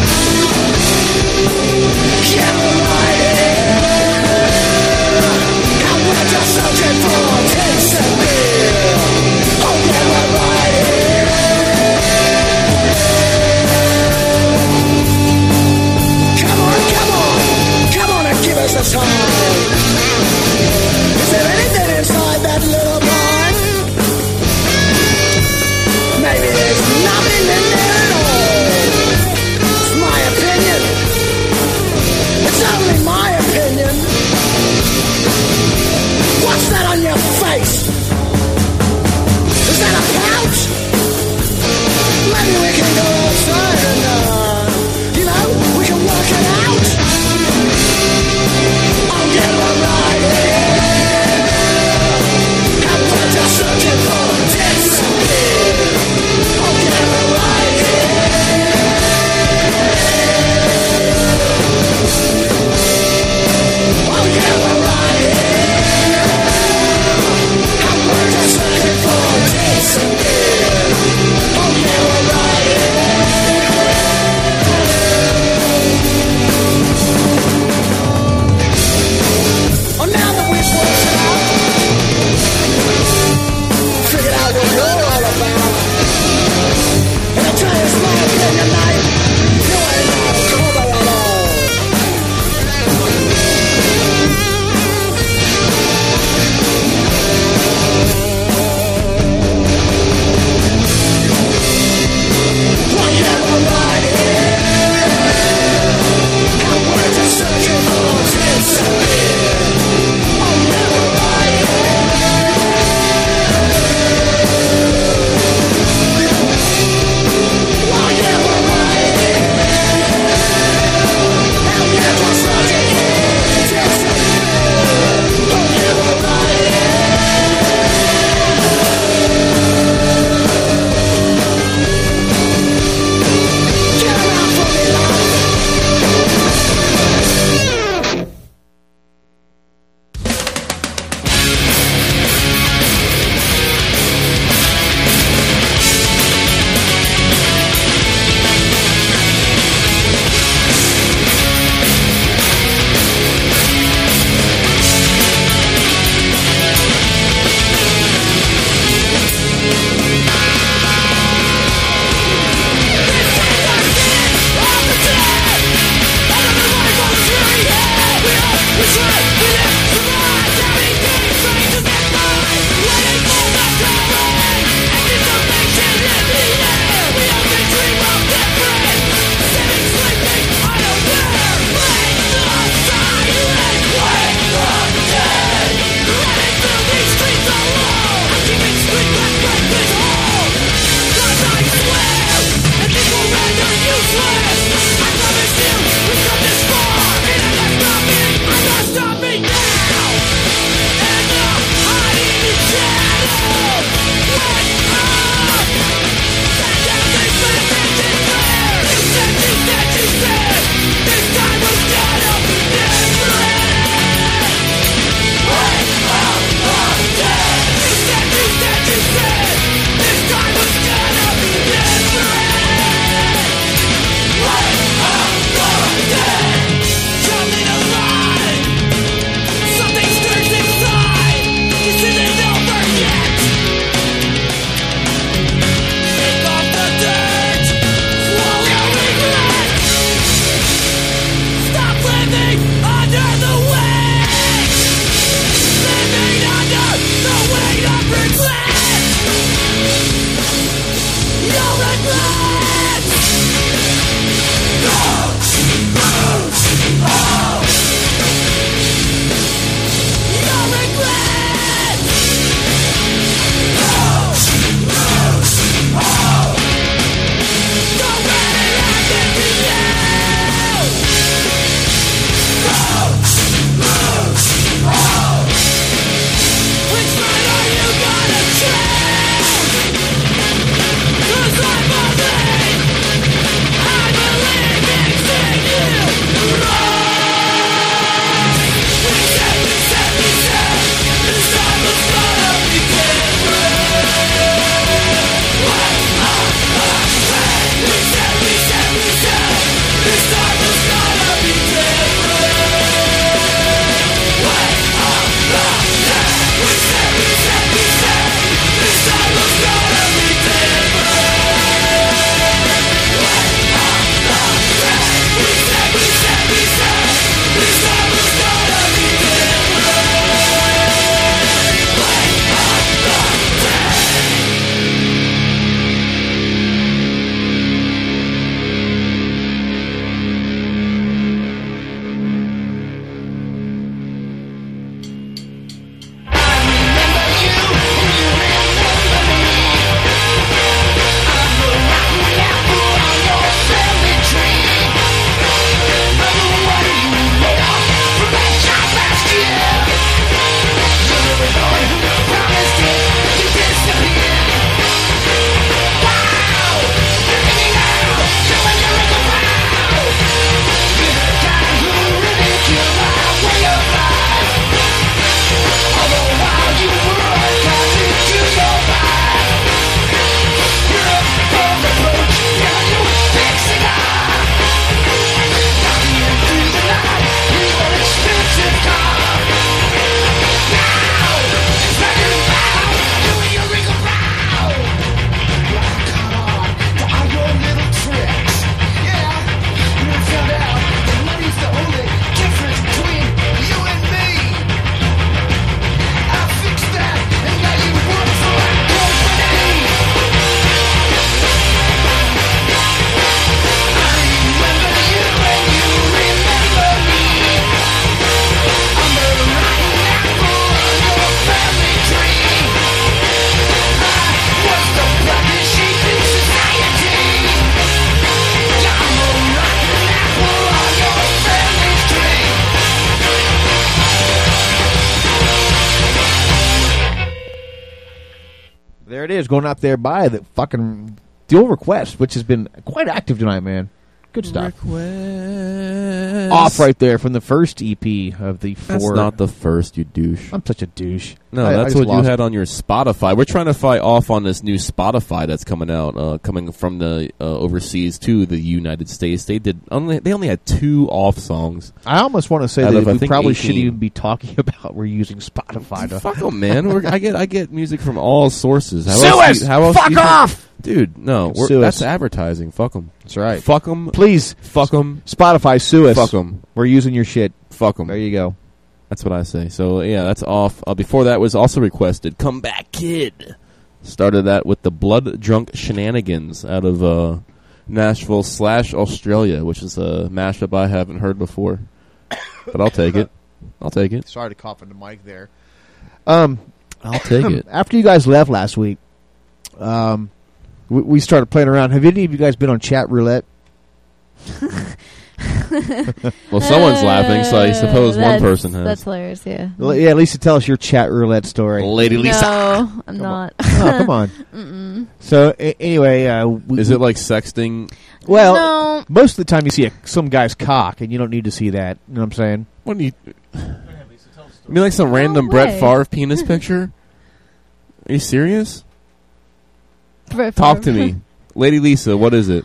Going out there by the fucking the old request, which has been quite active tonight, man. Good stuff. Off right there from the first EP of the four. That's not the first, you douche. I'm such a douche. No, I- I that's just what you had on your Spotify. We're trying to fight off on this new Spotify that's coming out, uh, coming from the uh, overseas to the United States. They did only they only had two off songs. I almost want to say that of, we probably 18. shouldn't even be talking about we're using Spotify. To Fuck 'em, man. We're, I get I get music from all sources. How Sue else us! you- how else Fuck do you think- off! dude. No, we're, that's advertising. Fuck them. That's right. Fuck them. Please, Fuck them. Spotify, sue us. Fuck them. We're using your shit. Fuck them. There you go. That's what I say. So yeah, that's off. Uh, before that was also requested. Comeback Kid. Started that with the Blood Drunk Shenanigans out of uh, Nashville slash Australia, which is a mashup I haven't heard before, but I'll take it. I'll take it. Sorry to cough in the mic there. Um, I'll take it. After you guys left last week, um, we, we started playing around. Have any of you guys been on chat roulette? Well, someone's laughing, so I suppose one That's- person has. That's hilarious, yeah. L- yeah, Lisa, tell us your chat roulette story. Lady Lisa. No, I'm not. oh, come on. So a- anyway, uh, we, Is it like sexting? well? No. Most of the time, you see a, some guy's cock, and you don't need to see that. You know what I'm saying? What do you? You mean like some random Brett way. Favre penis picture? Are you serious? Brett Talk to me, Lady Lisa. What is it?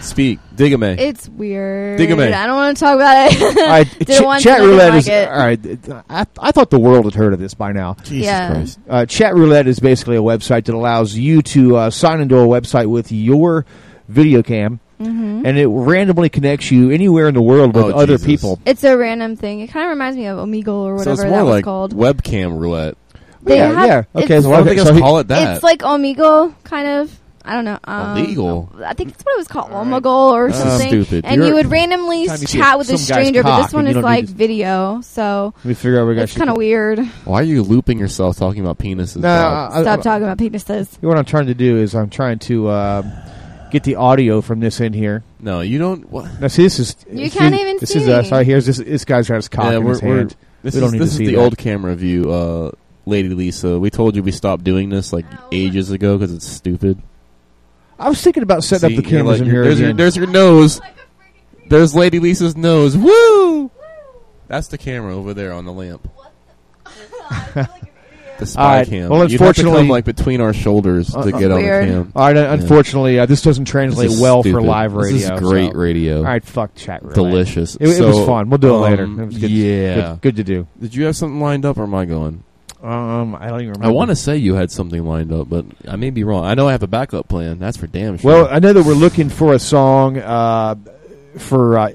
Speak. Dig a me. It's weird. Dig 'em in. I don't want to talk about it. all right, ch- chat I didn't roulette like is it. all right. I, I thought the world had heard of this by now. Jesus Yeah. Christ. Uh, chat roulette is basically a website that allows you to uh, sign into a website with your video cam, Mhm. and it randomly connects you anywhere in the world with Oh, other Jesus. people. It's a random thing. It kind of reminds me of Omegle or So whatever it's more that was like called. webcam roulette. They yeah, have- yeah. Okay, it's- so Why don't they okay, just so call it that? It's like Omegle, kind of. I don't know. Um, Illegal. I think that's what it was called, Omegle or This something. stupid. And You're- you would randomly Time you see chat with a stranger, but this one is like video, so Let me figure out where we got it's kind of weird. Why are you looping yourself talking about penises? No, Bob? I- Stop I- talking about penises. What I'm trying to do is I'm trying to um, get the audio from this in here. no, you don't. What? Now, see, this is You can't even This see is us. me. All right, here's this. This guy's got his cock Yeah, in we're, his we're, hand. this we is don't need this to is see the that. old camera view, uh, Lady Lisa. We told you we stopped doing this like ages ago because it's stupid. I was thinking about setting See, up the you're cameras like- in here There's your, there's your nose. There's Lady Lisa's nose. Woo! That's the camera over there on the lamp. the spy right, cam. well, You'd have to come unfortunately- like between our shoulders Uh, to get on the weird. cam. All right, uh, Yeah. unfortunately, uh, this doesn't translate This is well for live radio. This is great so- radio. All right, fuck chat roulette. Delicious. It, it So, was fun. We'll do it later. um, It was good, yeah. good, good to do. Did you have something lined up, or am I going? Um, I don't even remember. I want to say you had something lined up, but I may be wrong. I know I have a backup plan. That's for damn sure. Well, I know that we're looking for a song uh, for uh,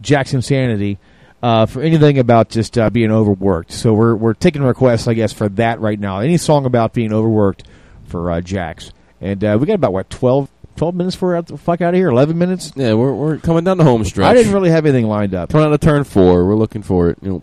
Jackson Sanity uh, for anything about just uh, being overworked. So we're we're taking requests, I guess, for that right now. Any song about being overworked for uh, Jax, and uh, we got about what 12, 12 minutes for out the fuck out of here. Eleven minutes. yeah, we're we're coming down the home stretch. I didn't really have anything lined up. Coming on to turn four. We're looking for it. You know,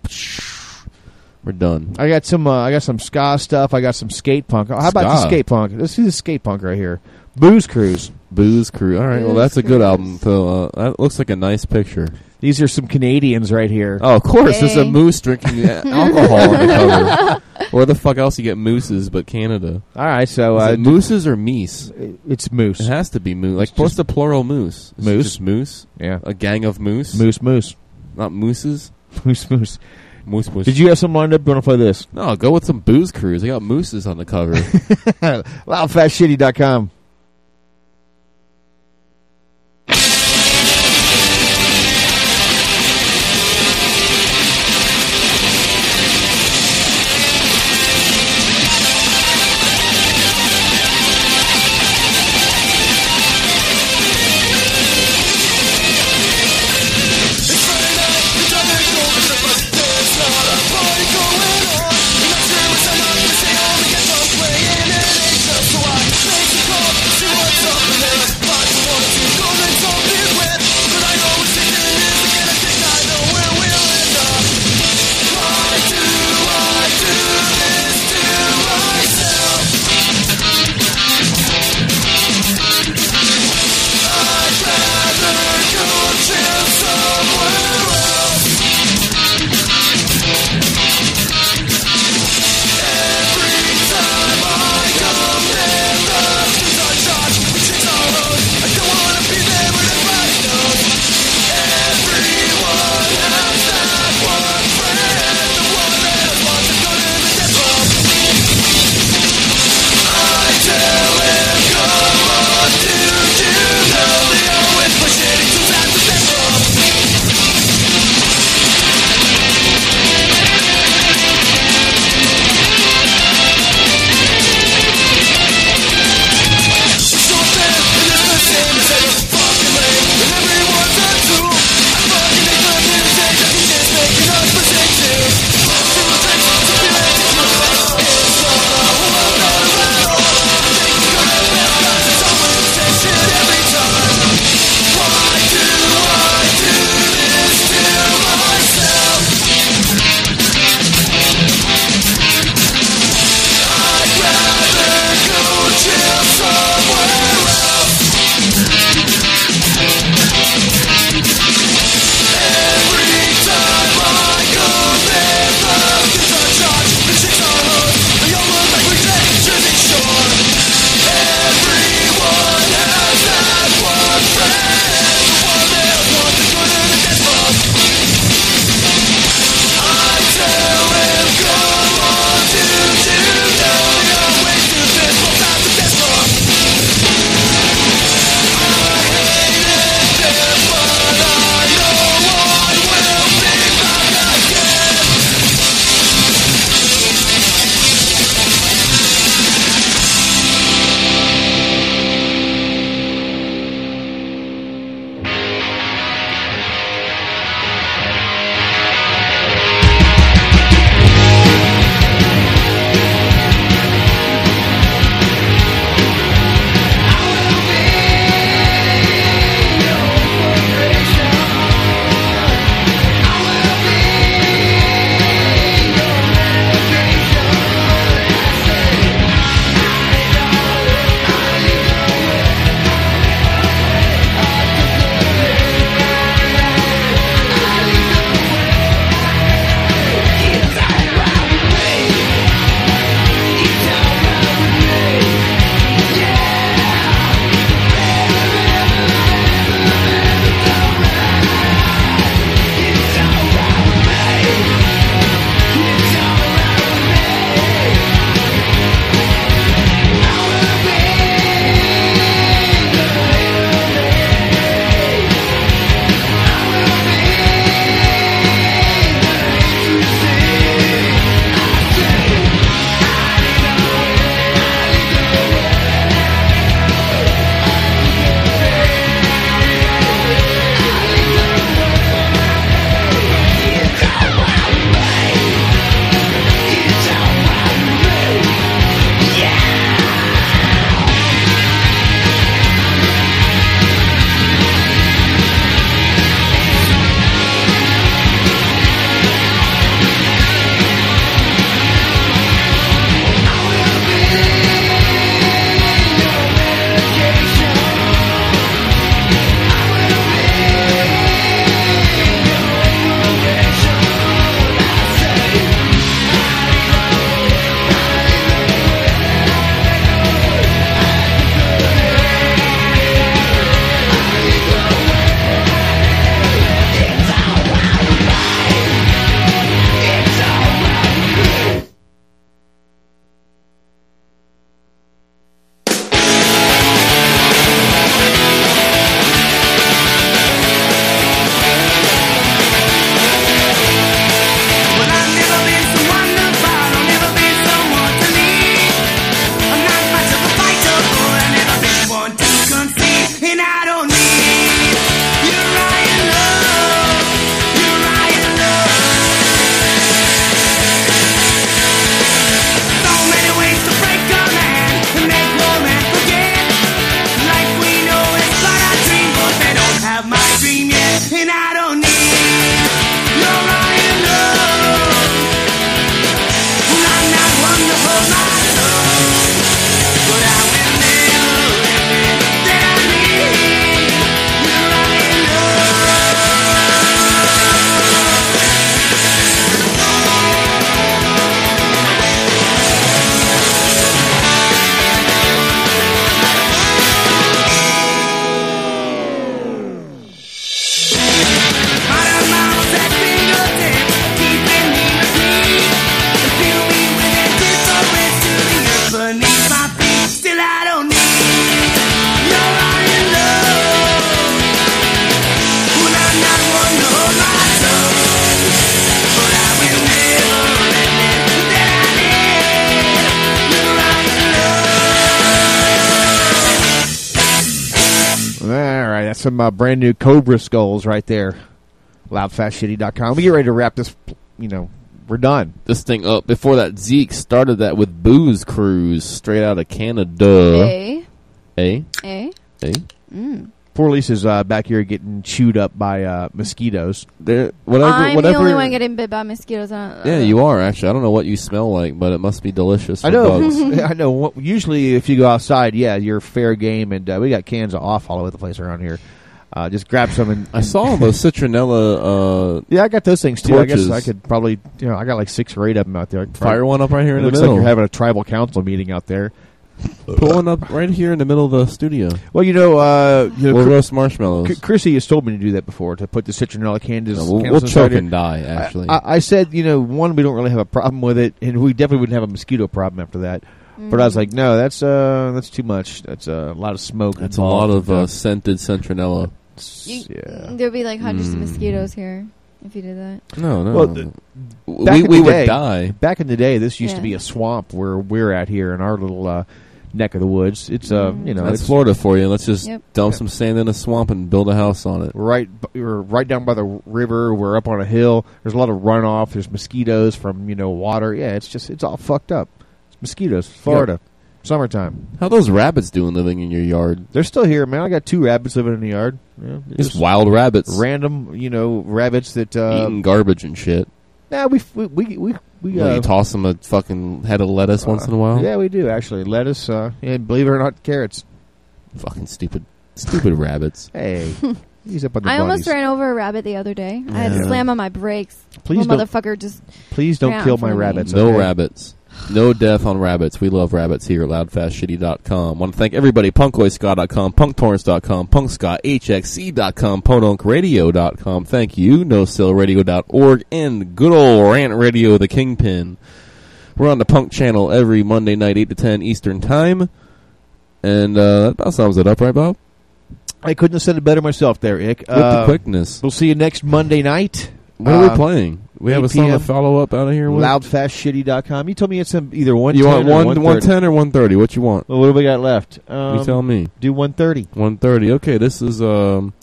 we're done. I got some. Uh, I got some ska stuff. I got some skate punk. How about the skate punk? Let's see the skate punk right here. Booze Cruise. Booze Crew. All right, well, Booze that's a good album. So uh, that looks like a nice picture. These are some Canadians right here. Oh, of course, there's a moose drinking alcohol on the cover. Where the fuck else you get mooses but Canada? All right, so Is uh, it mooses or meese? it's moose. It has to be moose. Like, It's what's the plural moose? Is Moose. moose? Yeah, A gang of moose? moose, moose, Not mooses? moose, moose. Moose, moose. Did you have some lined up? You want to play this? No, go with some Booze Cruise. They got mooses on the cover. Loudfastshitty.com. some uh, brand new Cobra skulls right there. Loudfastshitty.com. We get ready to wrap this. You know, we're done. This thing up before that. Zeke started that with Booze Cruise, straight out of Canada. A. A. A. A. Mm. Poor Lisa's uh, back here getting chewed up by uh, mosquitoes. There, whatever, I'm whatever. the only one getting bit by mosquitoes. Uh, yeah, you are actually. I don't know what you smell like, but it must be delicious. I know. Bugs. I know. What- Usually, if you go outside, yeah, you're fair game, and uh, we got cans of off all over the place around here. Uh, just grab some and, I saw those citronella. Uh, Yeah, I got those things too. I guess I could probably, you know, I got like six or eight of them out there. Fire one up right here It in the looks middle. like you're having a tribal council meeting out there. Put one up right here in the middle of the studio. Well, you know, uh, you know, We'll Chris- roast marshmallows. C- Chrissy has told me to do that before to put the citronella candles. No, we'll- we'll choke and die, actually. I, I, I said, you know, one, we don't really have a problem with it, and we definitely wouldn't have a mosquito problem after that. But I was Mm. like, no, that's uh, that's too much. That's uh, a lot of smoke. That's a lot of uh, scented citronella. You, yeah. There'll be like hundreds Mm. of mosquitoes here if you did that. No, no. Well, the- we in we the would day- die. Back in the day, this used to be a swamp where we're at here in our little uh, neck of the woods. It's uh, you know, That's it's Florida for you. Let's just Yep. dump some sand in a swamp and build a house on it. right. We're right down by the river. We're up on a hill. There's a lot of runoff. There's mosquitoes from you know water. Yeah, it's just it's all fucked up. It's mosquitoes, Florida, summertime. How those rabbits doing living in your yard? They're still here, man. I got two rabbits living in the yard. Yeah, Just wild rabbits. random, you know, rabbits that. Uh, eating garbage and shit. yeah, we we we we. we Well, uh, you toss them a fucking head of lettuce once in a while. Yeah, we do actually. Lettuce, uh, and believe it or not, carrots. Fucking stupid, stupid rabbits. Hey, he's up on the I almost ran over a rabbit the other day. I had to slam on my brakes. Please don't- motherfucker just Please don't kill my front of rabbits. No okay? rabbits. No death on rabbits. We love rabbits here at loudfastshitty.com. want to thank everybody, punkoiska.com, punktorrents.com, punkscahxc.com, podunkradio.com. Thank you, nosaleradio.org, and good old Rant Radio, the Kingpin. We're on the Punk channel every Monday night, 8 to 10 Eastern Time. And uh, that about sums it up, right, Bob? I couldn't have said it better myself there, Ick. With the Uh, quickness. We'll see you next Monday night. What are we Uh, playing? We have 8 a song to follow up out of here with? Loudfastshitty.com. You told me it's um, either one. You want one, or 110 or 130? What you want? Well, what do we got left? Um, you tell me. Do 130. 130. Okay, this is um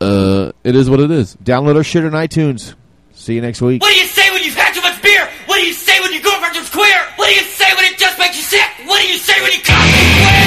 uh it is what it is. Download our shit on iTunes. See you next week. What do you say when you've had too much beer? What do you say when your girlfriend is queer? What do you say when it just makes you sick? What do you say when you cock?